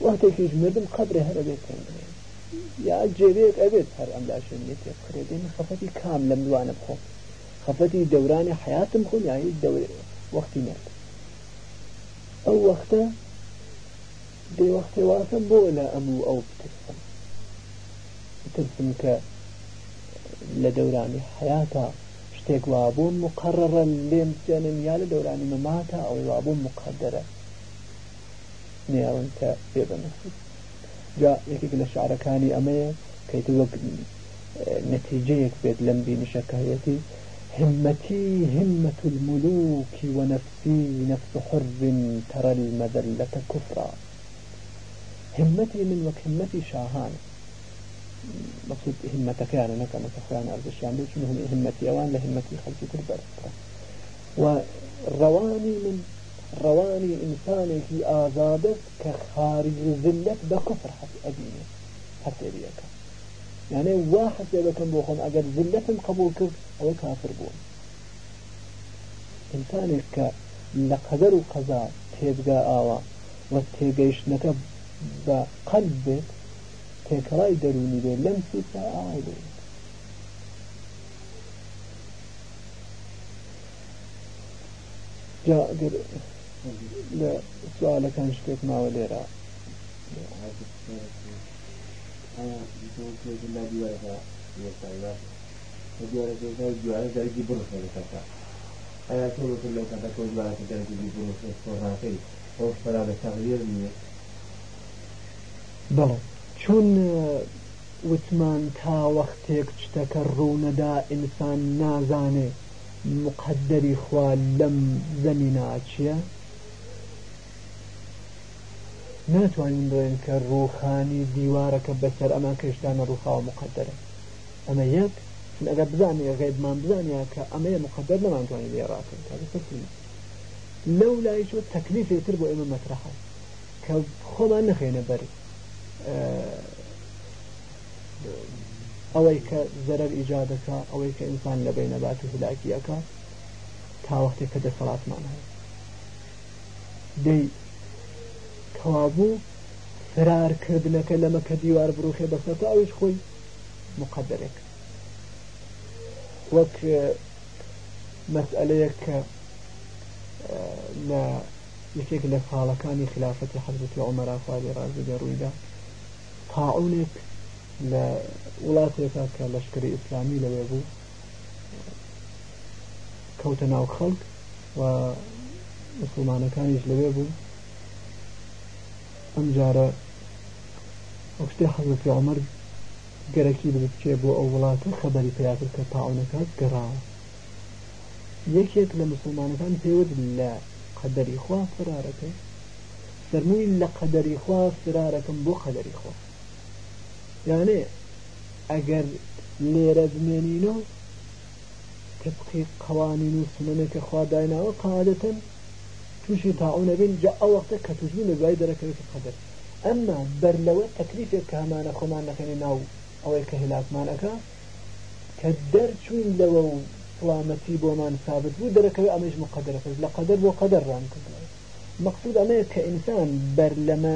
وقتێکیش مردم قبرێ هەر بێت یا جێبێت ئەبێت هەر ئەم لاشێت خرێدین خەفەتی کام لەم دوانە بخۆ خەفەتی دەورانی حیاتم خۆ یایی دەور وەختی نێت ئەو وەختە دێ وەختی واتە بۆ لە ئەموو ئەو بترسم. بترسم کە لە دەورانی حیاتە شتێک وابوون مقرڕە لێم جێنم یا لە دەورانی مەماتە ئەوەی وابوون مقدرە نێوان کە بنووسیت جا یەکێک لە شعرەکانی ئەمەیە کەیت وەک نتیجەیەک بێت لەم بینشەکایەتی همتي همة الملوك ونفسي نفس حر ترى المذلة كفرا. همتي من وك همتي شاهان. مقصود همتك يعني نكا متخيان أرض الشام. ليش مهم همتي أوان لهمتي خلفي كل ورواني من ڕەوانی ئینسانێکی ئازادە کە خارج زلت بە کوفر ئەبینێ هەتێریەکە یعنی وا حسێ بکەم بۆ خۆم ئەگەر زلتم قبول کرد ئەوە کافر بووم ئینسانێک کە لە قەدەر و قەزا تێبگا ئاوە وە تێکەڵای دەرونی بێت لەم سوتا ئاوای بێت جا لە سوالەکان شتێک ماوە لێرە ئایا تۆ لەو کاتە تۆ دوارەکە دەرەکی بڕۆڕاکەی ئەو فەرا لە تەغیر نییە بەڵێ چون وتمان تا وەختێک شتەکە ڕوونەدا ئینسان نازانێ مقدری خوا لەم زەمینا چییە؟ ناتوانین بڵێن کە ڕوخانی دیوارەکە بەسەر ئەمان کەشتانە ڕوخاوە مقدرە ئەمە یەک ئەگەر بزانێ غیبمان بزانیا کە ئەمەیە مقدر نەمانتوانین لێڕاکەین لەو لای چۆ تەکلیفێتر بۆ ئێمە مەترحە کە خۆمان نەخێنە بەر ئەوەی کە زەرەر ئیجادەکە ئەوەی کە ئینسان لە بینەبات و هلاکیەکە تا وەختێک کە دەسەڵاتمان هەیە. دەی کەوابوو فرارکردنەکە لەمە کە دیوار بڕوخێ بەسەر ئەوش خۆی مقدرێک. وەک مەسئلەیەک کە لە یەکێک لە ساڵەکانی خلافەتی حەزرەتی عمەرا خوالی ڕازی دەڕوویدا تاعونێک لە وڵاتێکە کە لەشکری ئیسلامی لەوێ بوو. کەوتە ناو خەڵک و مسلمانەکانیش لەوێ بوو. ئەم جارە ئەو شتێ حەزەتی عمر گەرەکی بچێ بۆ ئەو وڵاتە خەبەری پیاتر کە تاعونەکات گەڕاوە. یەکێک لە مسلمانەکان پێوت لە قەدەری خوا فرارەکە سەرمووی لە قەدەری خوا فرارەکەم بۆ قەدەری خوا. یانێ ئەگەر لێرە بمێنینەوە تبقی قوانین و سنەنێکە خوا دایناوە قادەتەن تووشی تاعونە بین جا ئەو وەختە کە توژبوو لە دوای دەرەکەوێت قەدەر ئەمما بەر لەوە تەکلیفێک کە هەمانە خۆمان نەکەنی ناو ئەوەی کە هلاکمانەکە کە دەرچوین لەوە و سلامەتی بۆمان ثابت بوو دەرەکەوێت ئەمەش مقدرەکەش لە قەدەر بۆ قەدەر ڕام کردەوە مەقصود ئەمەیە کە ئینسان بەر لەمە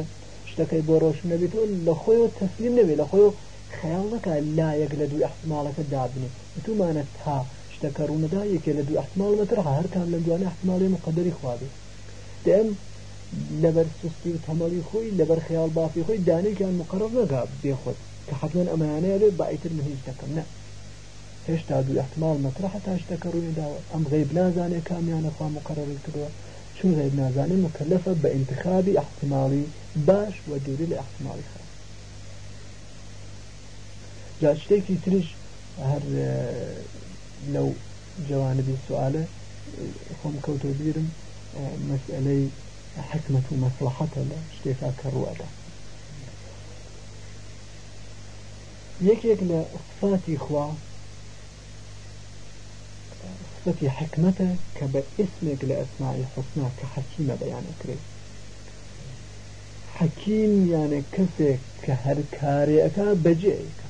شتەکەی بۆ ڕۆشن نەبێتەوە لە خۆیەوە تەسلیم نەبێت. لە خۆی خەیاڵ نەکە لایەک لە دوو احتمالەکە دابنێ تومانە تا شتەکە ڕوونەدا یەکێ لە دوو احتمال مەترها هەرکان لە دوانە احتمالی مقدری خوابێ ئەم لەبەر سستی و تەمەڵی خۆی لەبەر خیال بافی خۆی دانێکیان مقرڕ نەکا بێخۆت کە حتمما ئەمانەیە بێ باعتر من هیچ دەکەم نە. هێشتا دوو احتمال مەترح تا شتەکە ڕووی داوە. ئەم غیب نازانێ کامیانە خوا مقرڕی کردووە. نازانێ مکلفە بە انتخابی احتمالی باش و دووری لە احتمالی خراپ جا شتێکی تریش هەر لەو جوانبی سوالە خۆم کەوتۆ بیرم مەسئلەی حکمت و مەسلحەتە لە شتێکا کە ڕوەدا یەکێک لە صفاتی کە حەکیمە بەیانەکرێت حەکیم یانە کەسێک کە هەر کارێەکە بەجێیکە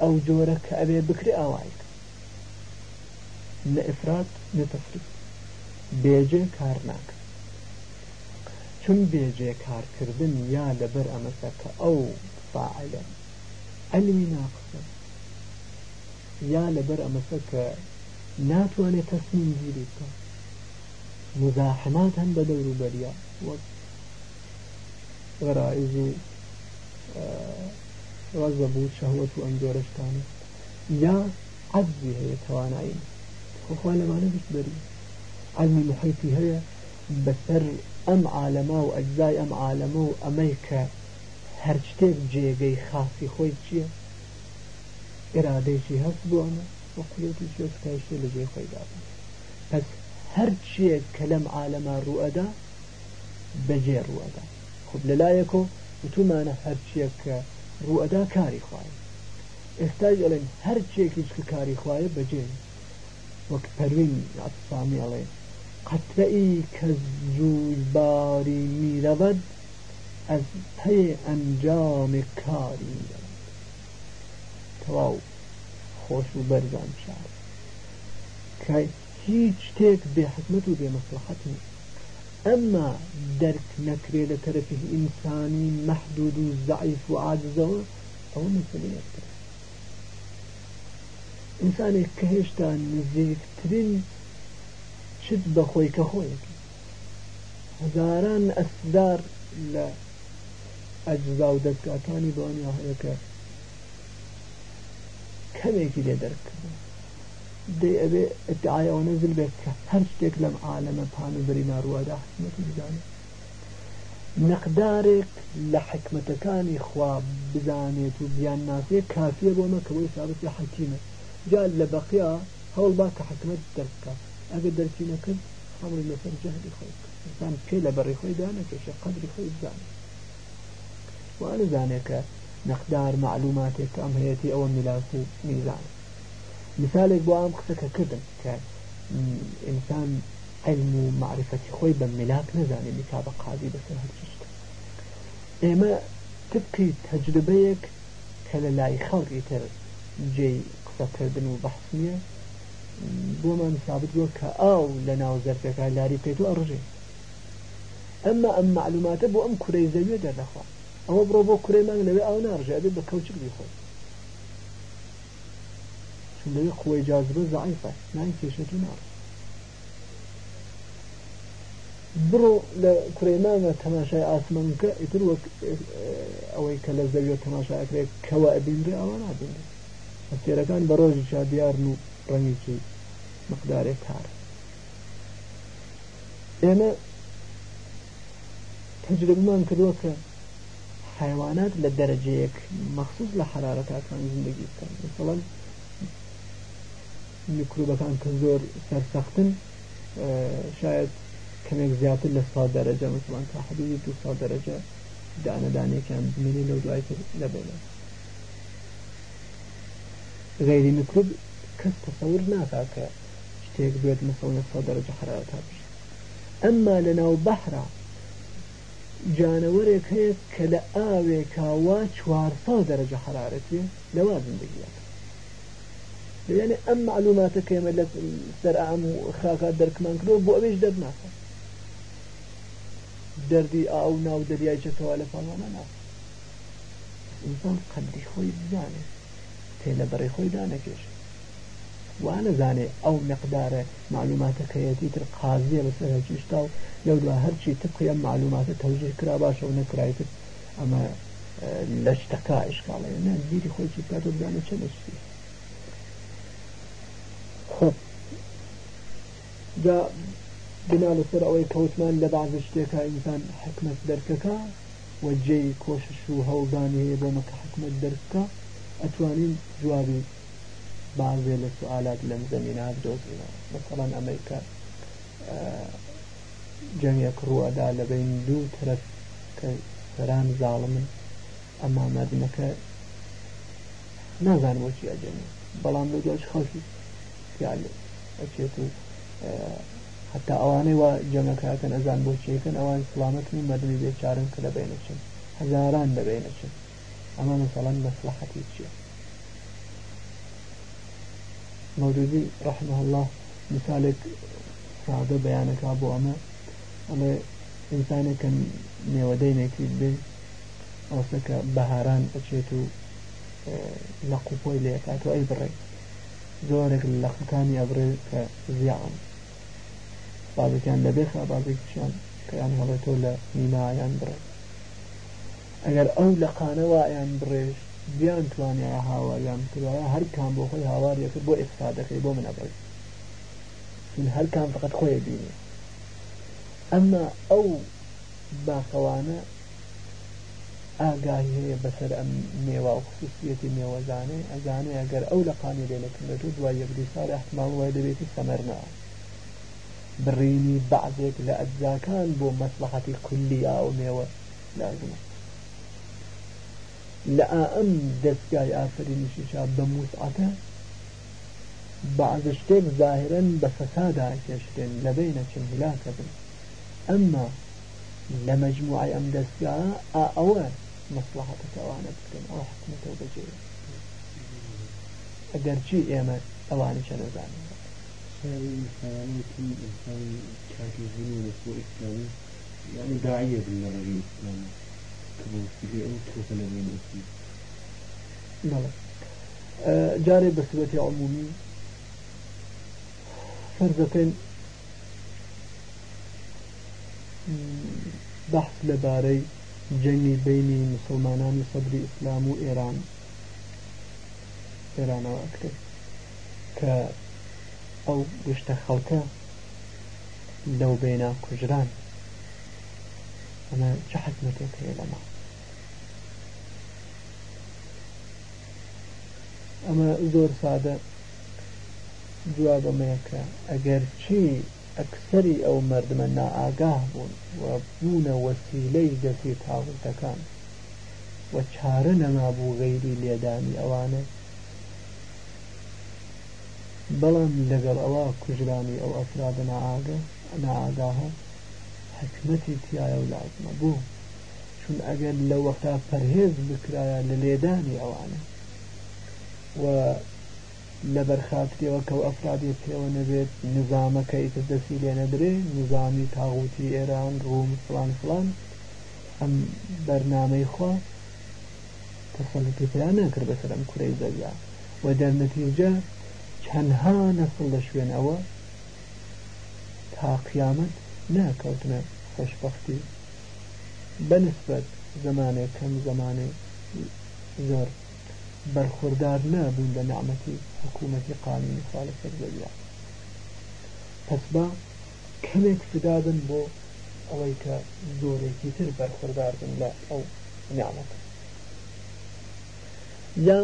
ئەو جۆرە کە ئەبێ بکرێ ئاوایکە نە ئفرات نەتەفرید بێجێ کار ناکە چون بێجێ کارکردن یا لەبەر ئەمەسە کە ئەو فاعلە علمی ناقصە یا لەبەر ئەمەسە کە ناتوانێت تەسمیم گیری بکە مزاحمات هەن بە دەوروبەریە وەک غرائز و غەزەب و شەهوەت و ئەم یا عەجزی هەیە توانایی. خۆخوا لەمانە بشت بەری. علمی محیطی هەیە بەسەر ئەم عالەما و ئەجزای ئەم عالەمە و ئەمەی کە هەر شتێک جێگەی خاصی خۆی چییە؟ ئێرادەیشی هەست بووانە وەقلێتی شێستایشتێ لە جێ خۆی دابن پس هەر چیەک کە لەم عالەما ڕوئەدا بەجێ ڕوئەدا خب لەلایەکۆ وتومانە هەر چیەک کە ڕوئەدا کاری خوای. ئێستا ئەڵێن هەر چێکیش کە کاری خوایە بەجێ وەک پەروین عسامی ئەڵێ قەترەئی کە زووی باری میرەوەد ئەس پێ ئەنجامی کاری میرەوەد تەواو. خۆش و بەرزان شار کە هیچ شتێک بێ حکمت و بێ مەسلحەت نیست. ئەمما دەرک نەکرێ لە تەرەفی ئینسانی مەحدود و زعیف و عاجزەوە ئەوە مەسلەیەکتر ئینسانێک کە هێشتا نزیکترین شت بەخۆی کە خۆیەکی هزاران ئەسدار لە ئەجزا و دەستگاتانی بەوانی هەیەکە کەمێکی لێ دەرکردن دەی ئەبێ ئەتعاەوە نەزل بێت کە هەر شتێک لەم عالەمە پانوبەری ناڕوادا حکمەتی بزانێت مقدارێک لە حکمتەکانی خوا بزانێت و بیان ناسێت کافیە بۆ مەکەوەی سابەتی حەکیمە جا لە بەقیا هەوڵ با کە حکمت دەرکات ئەگەر دەرکی نەکرد خەمری لەسەر جەهلی خۆی ئینسان پێ لە بەڕی خۆی دانەکەشە قدری خۆی بزانێت وانە زانێکە مقدار معلوماتێک ئەم هەیەی ئەوە میلاس و میزان. مثالێک بۆ ئەم قسەکە کردن کە ئینسان علم و معرفەتی خۆی بە ملاک نەزانێت بکا بە قازی بەسەر هەرچشت ئێمە تبقی تەجربەیەک کە لە لای خەڵکی تر جێی قسەکردن و بەحس نییە بۆمان ثابت بووە کە ئاو لە ناو زەرفەکە لاری پێێت و ئەڕژێ. ئەمما ئەم معلوماتە بۆ ئەم کوڕی زەویە دەردەخوا ئەوە بڕۆ بۆ کوڕێمان لەوێ ئەو ناڕژێ ئەبێت بە کەوچک بیخۆی چون لەوێ خۆی جازبە زعیفە نان کێشێت و ناڕ. بڕۆ لە کوڕێمانە تەماشای ئاسمانکە ئیتر وەک ئەوەی کە لە زەویە تەماشاکرێت کەوە ئەبینرێ ئەوە نابینێت ئەستێرەکان بە ڕۆژی شادیارن و ڕەنگێکی مقدارێک کار. ئێمە تەجربمان کردووە کە حیوانات لە دەرەجەیەک مەخصوص لە حرارەتەکان زندگی بکەن. مثلا میکروبەکان کە زۆر سەرسەختن شاید کەمێک زیاتر لە سا دەرەجە مثلان تا حدودی دو سا دەرەجە دانەدانێکیان بمێنی لەو دوایتر لەبێنێ غیری میکروب کەس تەسەور ناکا کە شتێک بێت مەسەڵ لە سا دەرەجە حرارەتا بشت ئەمما لە ناو بەحرا جانەوەرێک هەیە کە لە ئاوێکا وا چوارسە دەرەجە حرارەتی لەوا زندگیات یعنی ئەم معلوماتە کەمە لە سەر ئام و خاکات دەرکمان کردەوە بۆ ئەوێش دەرناسە دەردی ئاو ناو دەریای چێتەوە لە پاڵانە ناس ئینسان قەدری خۆی بزانێت تێ لە بەڕێ خۆی دانەکێش. وانەزانێ ئەو مقدارە معلوماتەکەیەتی تر قازیە لەسەر هەچشتا و لەو دو هەرچی تقیە معلوماتە تەوجێ کرا باشە و نەکرایتر. ئەمە لە شتەکە ئشکاڵێ نە بیری خۆی چکات و بزانە چە لەشتی خۆب جا بنا لەسەر ئەوەی کەوتمان لە بعض شتێکە ئینسان حکمت دەرکەکە وەجێی کۆشش و هەوڵدانی هەیە بۆ مەکە حکمت دەرکە ئەتوانین جوابی بعضێ لە سوالات لەم زمینە بدۆزینەوە مثلا ئەمریکا جەنگێک ڕوەدا لە بین دوو تەرەف کە سەران زاڵمن ئەما مەردنەکە نازان بۆچی ئەجێنێ بەڵام لە دۆش خەڵکی ئەچێت و حتا ئەوانەی وا جەمەکاتن ئەزان بۆ چیکن ئەوان سلامەت و مەدنی بێچارن کە لەبێنەچن هەزاران دەبێنەچن ئەمە مثلەن مەسلحەتی چیە مەودودی رحمه الله مثالێک سادە بەیانەکە بۆ ئەمە ئەڵێ ئینسانێکە نێوەدەینێکی بێ ئەوسەکە بەهاران ئەچێت و لە قوپۆی لێکات و ئەی بڕێ زۆرێک لە خەکانی ئەبرێ کە زیان. بازێکیان لەبێ خا بازێکیان کەیان هەڵێتەوە لە نیمایان بڕێ ئەگەر ئەو لە قانەوایان بڕێژ بیان توانێ هاواریان کردوایە هەر کام بۆ خۆی هاواریە کرد بۆ ئێستادەکەی بۆ من ئەبڕێ چون هەر کام فقط خۆی بینی. ئەمما ئەو باخەوانە ئاگاهی هەیە بەسەر ئەم نێوە و خصوصیەتی نێوەزانێ ئەزانێ ئەگەر ئەو لە قانی لێ نەکردێت و دوای یەکدی ساڵ احتمال وای دەبێتی سەمەرنەوە بڕینی بعضێک لە ئەجزاکان بۆ مەسلحەتی کولی ئاو نێوە لازمە. لە ئەم دەستگای ئافرینیشیشا بە موسعاتە بعض شتێک ظاهرن بە فەسادا کێشتێن لەبینە چن هلاکە بن ئەمما لە مەجموعی ئەم دەستگا ئەوە مەسلحەتەکەوانە بکەن ئەو حکومەتەوە بەجێ ئەگەر چی ئێمە ئەوانی چە نەزانین يعني داعية بالمرض الإسلامي جارێ بە سوەتی عمومی فەرزەکەن بەحث لەبارەی جەنگی بینی مسلمانانی سەدری ئیسلام و ئێران. ئێرانەوە کرد کە ئەو گشتە خەڵکە لەو بینە کوژران. ئەمە چه حکمەتێک هەیە لەمە ئەمە زۆر سادە جوابەمەیە کە ئەگەر چی ئەکسری ئەو مردمە نائگاه بوون و بوونە وەسیلەی دەستی تاوتەکان و چارە نەمابوو غەیری لێدانی ئەوانە بەڵام لەگەڵ ئەوە کوژرانی ئەو ئەفرادە نائگە نائگاهە حکمەتی تایە و لازمە بوو. چون ئەگەر لە وەختا پەرهێز بکرایە لە لێدانی ئەوانە و لە بەرخاتریەوە کە و ئەفرادی پێوە نەبێت نظامەکەی تر دەسی لێ نەدرێ نظامی تاغوتی ئێران ڕوم فلان فلان. ئەم بەرنامەی خوا تەسەڵتی پێیان نەکرد بەسەر ئەم کوڕی زەویا و دەرنەتیجە چەندها نەسڵ لە شوێنەوە تا قیامەت ناکەوتنە خۆشببختی بەنسبەت زمانێک کەم زمانێ زۆر. برخوردار نابوون لە نعمەتی حکوومەتی قانونی خاڵە سەرزەویە پس با کەمێک فدابن بۆ ئەوەی کە زۆرێکی تر برخوردار بن لە ئەو نعمەت. یا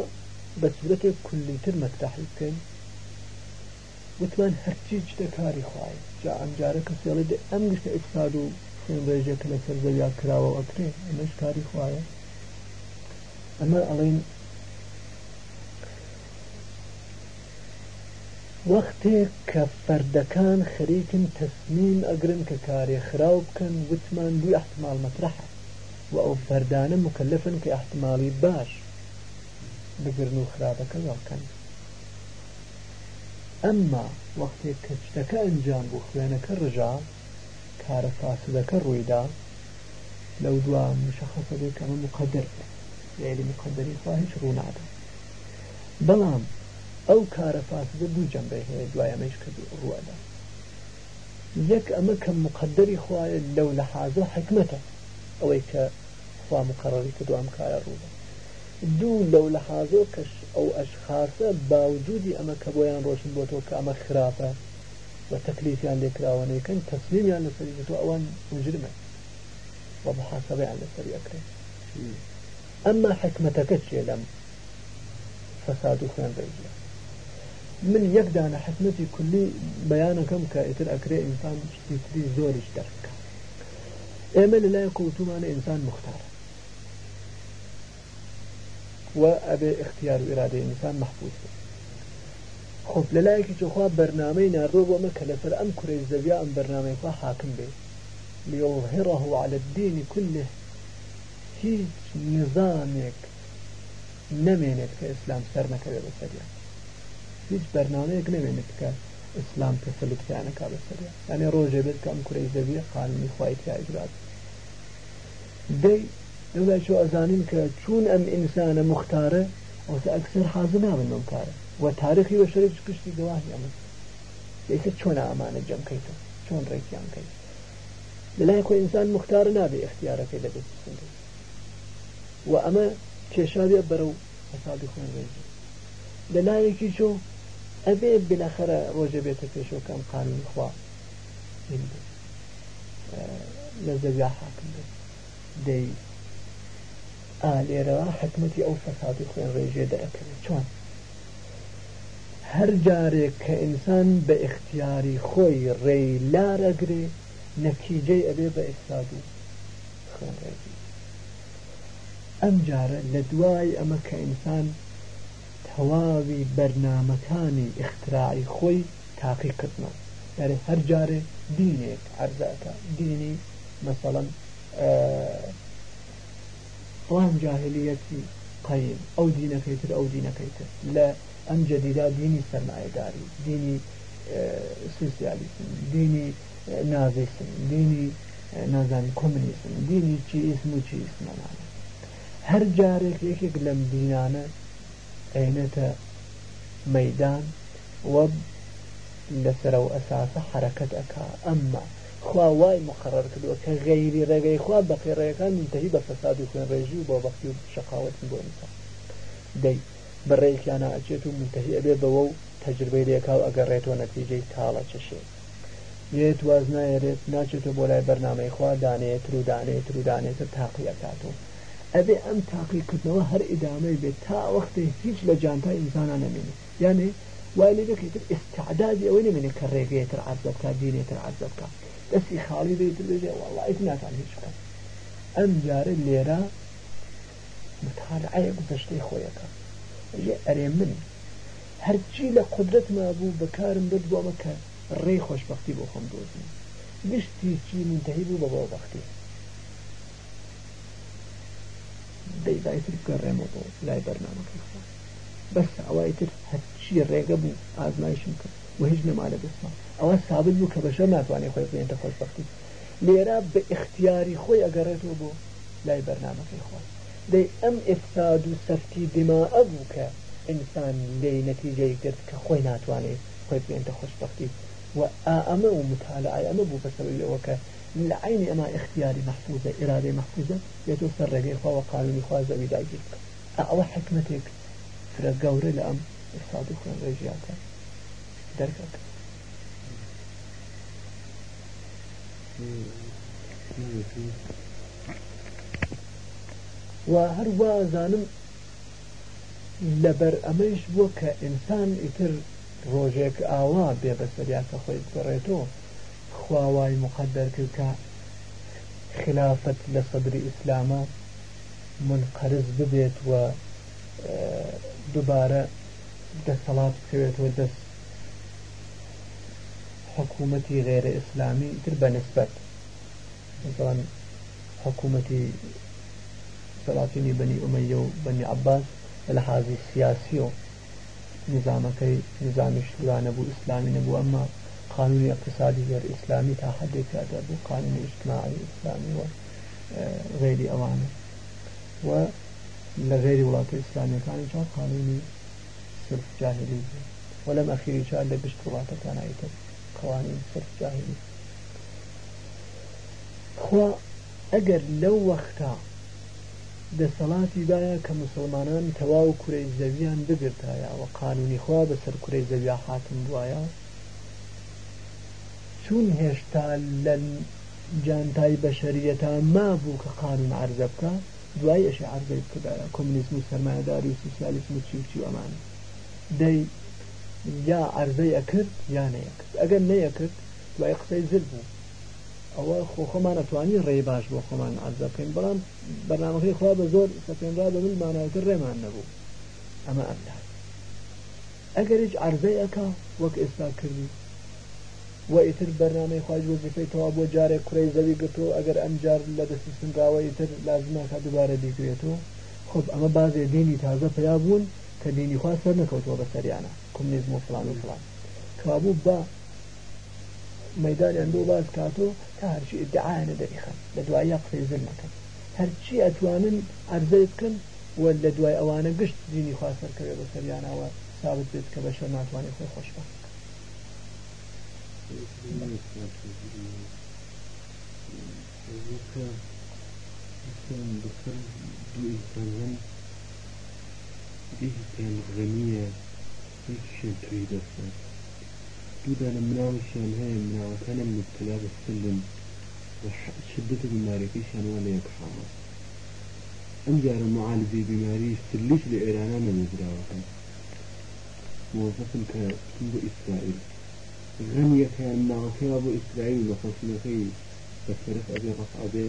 بە سورەتێک کولیتر مەترحی بکەین وتمان هەرچی شتە کاری خوای جا ئەمجارە کەسێڵێ ئەم گشتە ئفساد و ڕێژێک لە سەرزەویا کراوە ئەکرێ ئەمەش کاری خوایە ئەمە ئەڵین وەختێک کە فەردەکان خەریکن تەسمیم ئەگرن کە کارێ خراو بکەن وتمان دوی احتمال مەترحە و ئەو فەردانە مکلفن کە احتمالی باش. بگرن و خراپەکە واکەن ئەمما وەختێک کە شتەکە ئەنجام بوو خوێنەکە ڕژا کارە فاسدەکە ڕوویدا لەو دوا مشخصە بێت کەمە مقدر. یعنی مقدری خوا هیچ ڕوو نادا بەڵام ئەو کارە فاسدە دوو جەمبەی هەیە دوای ئەمەش کە ڕوەدا یەک ئەمە کە مقدری خوایە لەو لە حازە حکمەتە ئەوەی کە خوا مقرڕی کە دوام کارە ڕووبە دوو لەو لە حازۆ کەش ئەو ئەشخاصە باوجودی ئەمە کە بۆیان ڕۆشن بۆ تۆ کە ئەمە خراپە و تەکلیفیان لێکراوەنەکەن تەسلیمیان لەسەری تۆ ئەوان مجرمە و بەحاسەبیان لەسەری ئەکرێت ئەمما حکمەتەکە چیە لەم فەساد و خوێن ڕێژە من یەک دانە حکمەتی کولی بەیانەکەم کە ئیتر ئەکرێ ئینسان شتیتری زۆریش دەرکە ئێمە لەلایە کوتومانە ئینسان مختار و ئەبێ اختیار و ئرادەی ئینسان محفوظ. خب لەلایەکی چخوا بەرنامەی ناڕۆ بۆمە کە لەسەر ئەم کوڕی زەویا ئەم بەرنامەیخوا حاکم ليظهره على الدين كله نظامێک نمێنێت کە ئیسلام سەر نەکەوێت بەسەریان هیچ بەرنامەیەک نمێنێت کە ئیسلام تەسەلوتیانەکە بەسەریان یعنی ڕۆژێ بێت کە ئەم کوڕی زەویە قانونی خوای تیاجرات دەی لەلای شو ئەزانین کە چون ئەم ئینسانە مختارە ئەوسە ئەکسەر حازە نابن بەم کارە. و تاریخی وە شەرێک کشتی گەواهی ئەمە لەیسە چۆن ئامانە جەمکەیتەوە چۆن ڕێکیان کەیت؟ لەلای خۆ ئینسان مختار نابێ اختیارەکەی لەبێت و ئەمە کێشاویە بەرەو فەسادی خوێن ڕێژی لەلایەکی چۆ ئەبێ بلاخرە ڕۆژە بێتە پێشەکەم قانون خوا لە زەویا حاکم بێت دەی ئالێرەوە حکمەتی ئەو فەسادی خوێن ڕێژێ دەرەکەوێت چۆن هەر جارێک کە ئینسان بە اختیاری خۆی ڕێی لارەگرێ نەتیجەی ئەبێ بە ئێستاد و خوێن ڕێژی ئەم جارە لە دوای تەواوی بەرنمەکانی اختراعی خۆی تاقی کردنەوە. یعنی هەر جارێ دینێک عرزەکە دینی مثلا ڕام جاهلیەتی قیم ئەو دینەکەیتر ئەو دینەکەیتر لە ئەم جدیدا دینی سەرمایهداری دینی سوسیالیسم دینی نازیسم دینی نازانی کۆمنیسم دینی چی ئیسم و چی ئیسمانانە هەر جارێک یەکێک لەم دینانە عینەتە مەدان وە لەسرە و ئەساسە حرەکەت ئەکا. ئەمما خوا وای مقرر کردووە کە غەیری ڕێگەی خوا بەقیڕێەکان منتهی بە فەساد و خوێن ڕێژی بۆ بەختی و شقاوت بۆ نیسا. دەی بەڕێکیانە ئەچێت و منتهی ئەبێ بەوە و تەجربەی لێکا و ئەگەڕێتەوە نەتیجەی تاڵە چشێ. یێت واز نایێت ناچێتە بۆ لای بەرنمەی خوا دانێتر و دانێتر و دانێتر تاقیەکاتەوە. ئەبێ ئەم تاقیکردنەوە هەر ئیدامەی بێت تا وەختی هیچ لە جانتا ئینسانە نەمێنێت یانێ وای لێ دەکەیتر ئستعدادی ئەوەی نمێنێت کە ڕێگەیەتر عزبکە دینێتر عزبکە دەستی خاڵی دەیتر بێژێ وڵایت ناتان هیچ بکەن ئەم جارە لێرە متالعەیەک بەشتەی خۆیەکە. ئەرێ من هەرچی لە قدرت مابوو بەکارم بێت بۆمە کە ڕێ خۆشببختی بۆ خۆم دۆزن گشتی چی منتهی بوو بە بۆ بەختی. دەیبایتر گەڕێمە بۆ لای بەرنامەکەی بەس ئەوایتر هەرچی ڕێگە بوو ئازمایشم کرد و هیچ نەمالە بسمان ئەوە سابل بوو کە بەشە ناتوانێت خۆی بێنتە خۆشببختی لێرە بە اختیاری خۆی ئەگەڕێتەوە بۆ لای بەرنامەکەی خۆ دەی ئەم ئفساد و سەفتی دیماە بوو کە ئینسان لێی نەتیجەی کرد کە خۆی ناتوانێت خۆی بێنتە خۆشببختی و ئەمە و متالعای ئەمە بوو بەسەوەیەوە کە لە عین ئەمە اختیاری محفوظە ئرادەی محفوظە بێتۆ سەر ڕێگەی خوا قانونی خوا زەوی داگیر بکە ئەوە حکمتێک فرە گەورە لە ئەم و خوێن ڕێژیاکە دەرکەکە و هەروە زانم لەبەر ئەمەش بووە کە ئینسان ئیتر ڕۆژێک ئاوا بێ بەسەریاکە خواوای مقدر کرد لە سەدری ئیسلامە منقرز ببێت و دووبارە دەسەڵات بکەوێتەوە دەست حکوومەتی غێرە ئیسلامی تر بەنسبەت مثلا حکوومەتی سلاطینی بنی ئومەیە و بنی عباس لە حازی سیاسی و نظامەکەی نظامیش دوانە بوو ئیسلامی قانونی اقتصادی غير إسلامي تا حد كذا بو قانون اجتماعي إسلامي وغير أوانه. و لغير ولاة الإسلامية كان إن قانوني صرف جاهلی ولم أخير شاء الله بشت وڵاتەکان ئایتر قوانین صرف جاهلی. خوا ئەگەر لەو وەختا دەسەڵاتی دایە کە مسلمانان تەواو کوڕی زەویان بگرتایە و قانونی خوا بەسەر کوڕی زەویا حاکم بواە چون هێشتا لە جانتای بەشریەتە ما بوو کە قانون عرضە بکە دوای ئەش عرضی بکدایە کۆمونیزم و سەرمایهداری و سوسیالیسم و چی چی ئەمان دەی یا عرضەی ئەکرد یا نەیەکرد. ئەگەر نەیەکرد دوای قسەی زل بوو. ئەوە خۆ خۆمان ئەتوانی ڕێ باش بۆ خۆمان عرضە بکەین. بەڵام بەنامەکەی خوا بە زۆر سەپێنرا بە من ماناوتر ڕێمان نەبوو. ئەمە ئەملا ئەگەر هیچ عرضەی ئەکا وەک ئێستا کردی و ئیتر بەرنامەی خواج وەزیفەی تەوا بۆ جارێک کوڕی زەوی گرتو ئەگەر ئەم جار لە دەستی سنگاوە ئیتر لازمەکە دووبارە دیگرێتەوە خب ئەمە بازێ دینی تازە پیا بوون کە دینی خوا سەر نەکەوتەوە بە سەریانە. کومنیزم و فلان و فلان. کابوو بە مەدانیان بۆ باز کاتۆ تا هەرچی ئدعاانە دەریخن لە دوایە قسەیزن نەکەن. هەرچی ئەتوانن ئەرزەی بکەن و لە دوای ئەوانە گشت دینی خوا سەرکەوێ بە سەریانەوە ثابت بێت کە بەشە ناتوانێت خۆی خۆشبە. بخر دو إنسان إنسان غنية هيك تريد أصلا دودا مناوشان هاي مناوكان مبتلا بالسلم وشدة بماري فيشان ولا يكحاما أم جار معالجة بماري سليش مزراوكان موظف كتنبو إسرائيل في بسرف أبي رفع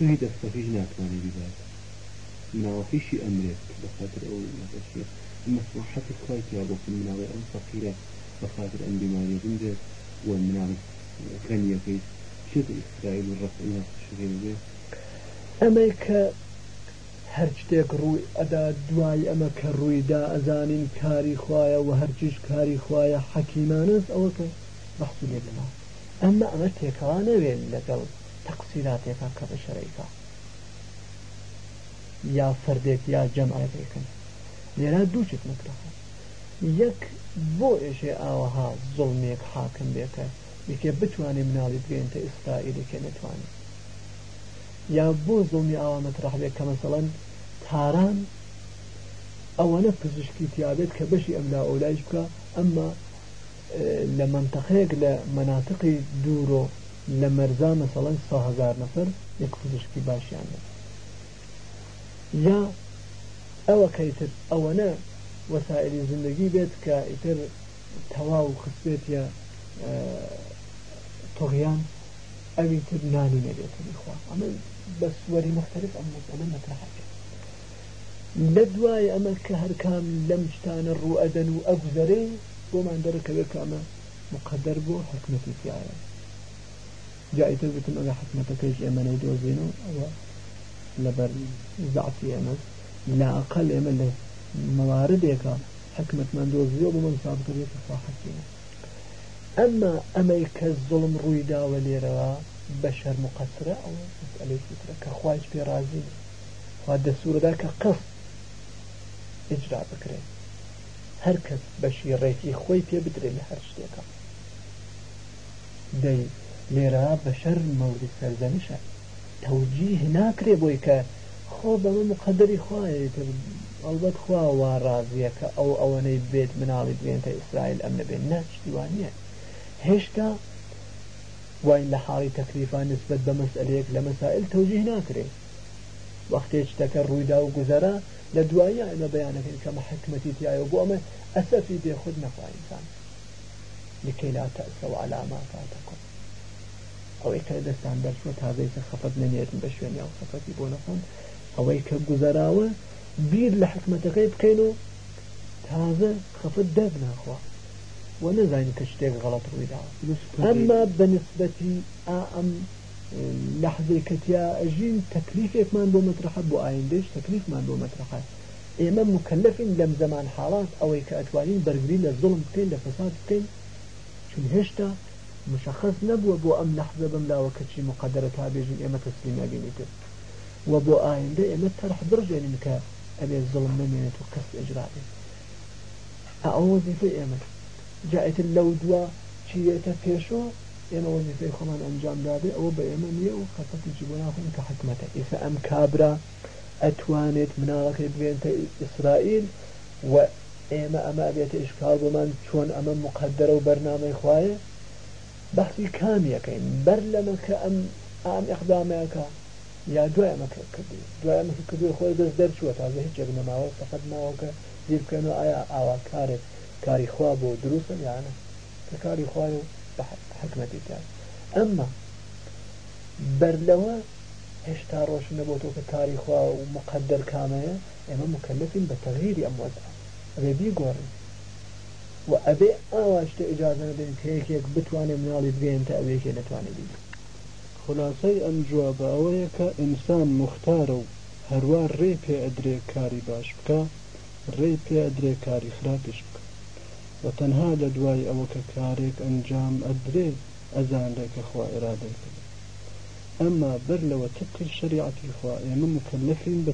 تهي دستفيج ناتواني بذات ناوكي شي أمريك بخاطر أو نفسي مصلحة كويتي أبو في مناوي أم فقيرة بخاطر أم بماري بنده والمناوي غنية في شد إسرائيل والرفع الناس الشغير به أمريكا هەر شتێک ڕووی ئەدا دوای ئەمە کە ڕوویدا ئەزانین کاری خوایە و هەرچیش کاری خوایە حەکیمانست ئەوە کە بەخص لێبما ئەمە ئەمە تێکەوە نەوێن لەگەڵ تەقسیراتێکا کە بە شەرەیکا یا فەردێک یا جەمعەکەن لێرا دووچێت نکرەخە یەک بۆ ئێشێ ئاوەها زڵمێک حاکم بێکە یەکێ بتوانێ مناڵی بگەێنتە ئیسرائیلێکێ نتوانێت. یا بۆ زڵمی ئاوا مەترح بێت کە مەسەڵەن تاران ئەوەنە پزیشکی تیابێت کە بەشی ئەملا ئەولایش بکە ئەمما لە منتەقەیەک لە مناتقی دوورۆ لە مەرزا مەسەڵەن هزار نەفر یەک پزیشکی باشیان یا ئەوە کەیتر ئەوەنە وەسائلی زندگی بێت کە ئیتر تەواو خستێت یا تۆغیان ئەوی تر نانی نەبێتنی خوا ئەمە بە سوەری مختلف ئەم مەسەلە مەترحەکە لە دوای ئەمە کە هەرکام لەم شتانە ڕوو ئەدەن و ئەگوزەرەی بۆمان دەرەکەوێت کە ئەمە مقدر بۆ حکمەتی تایە جایتر بتم ئەگە حکمەتەکەیش ئێمەەی دۆزینەوە ئەوە لەبەر زعفی ئێمە. لا أقل ئێمە لە مواردێکە حکمتمان دۆزیۆ بۆ من سابتێت فاحەکیە ئەمما ئەمەی کە زڵم ڕوویداوە لێرەوە بەشەر مقصرە ئەو مسئلەی فترە کە خوایش پێ رازی خوا دەسوورەدا کە قەس ئجرا بکرێت. هەر کەس بەشی ڕێکی خۆی پێ بدرێت لە هەر شتێکە. دەی لێرە بەشەر مەوری سەرزەنیشە. تەوجیه ناکرێ بۆی کە خۆ بەمە مقدری خوایە ئەلبەت خوا وا ڕازیە کە ئەو ئەوەنەی بێت مناڵی بێنتە ئیسرائیل ئەم نەبێت ناچیوانە هێشتا وای لە حاڵی تەکلیفان نسبت بە مەسئلەیەک لە مەسائل تەوجیه ناکرێت وەختێک شتەکە ڕوویدا و گوزەرە لە دوایە ئەمە بەیانەکەن کەمە حکمەتی تایە بۆ ئەمە ئەسەفی بێ خود نەخواینسان لكي لا تأسوا على ما فاتكم. ئەوەی کە دەستان دەرچوە تازەی خەفەت نەنێتن بە شوێنی ئەو خەفەتی بۆ نەخۆن ئەوەی کە گوزەراوە بیر لە حکمەتەکەی بکەین و تازە خەفت دەب ناخوا و نزانین کە شتێک غەڵەت ڕوویداوە ئەمما ئەم لحظەی کەتیا ئەژین تەکلیفێکمان بۆ مەترحە بۆ ئایندەش تەکلیفمان بۆ مەترحە ئێمە مکلفین لەم زەمان حاڵات ئەوەی کە ئەتوانین بەرگری لە زڵم بکەین لە فساد بکەین. چون هێشتا مشخص نبووە بۆ ئەم لحظە بملاوە کەچی مقدرە تا بێژین ئێمە تەسلیم نبینیتر و بۆ ئاینده ئێمە تەرح برژێنین کە ئەبێ زڵم نمێنێت و کەس ئەجرابێت ئەو وەزیفەی ئێمە. جایێت لەو دووە چیێتە پێشۆ؟ ئێمە وەزیفەی خۆمان ئەنجام دابێ ئەوە بە ئێمە نییە و خەفەتی بۆ ناخۆین کە حکمەتە ئیسا ئەم کابرا ئەتوانێت مناڵەکەی بێنتە ئیسرائیل و ئێمە ئەمە بێتە ئشکال بۆمان چۆن ئەمە مقدرە و بەرنامەی خوایە بەخی کامیەکەین بەر لەمە کە ئەم ئام ئەخدامەکە یا دوای ئەمە کردی دوای ئەمە کردوی خۆی دەست دەرچووە تازە هیچ جێک نەماوە فقط ماوەکە زیر بکەن و ئایا ئاوا کارێک کاری خوا بۆ دروستە کاری تار ئەمما بەر لەوە هێشتا ڕۆشنە بۆ تۆ کە کاری خوا و مقدر کامەیە ئێمە مکلفین بە تەغیری ئەم وەزە. ئەبێ بیگۆڕین. و ئەبێ ئاواشتە ئجازە نەدەین کە یەکێک بتوانێت مناڵی بگەین تا ئەوەیەکێ نەتوانێت بیگەین خلاصەی ئەم جوابە ئەوەیە کە ئینسان مختارە و هەروە ڕێ پێ ئەدرێ کاری باش بکە ڕێ پێ ئەدرێ کاری خراپش بکە. و تەنها لە دوای ئەوە کە کارێک ئەنجام ئەدرێ ئەزانرێ کە خوا ئێرادەی کرد ئەمما بەر لەوە تبقی شریعەتی خوا ئێمە مکلفین بە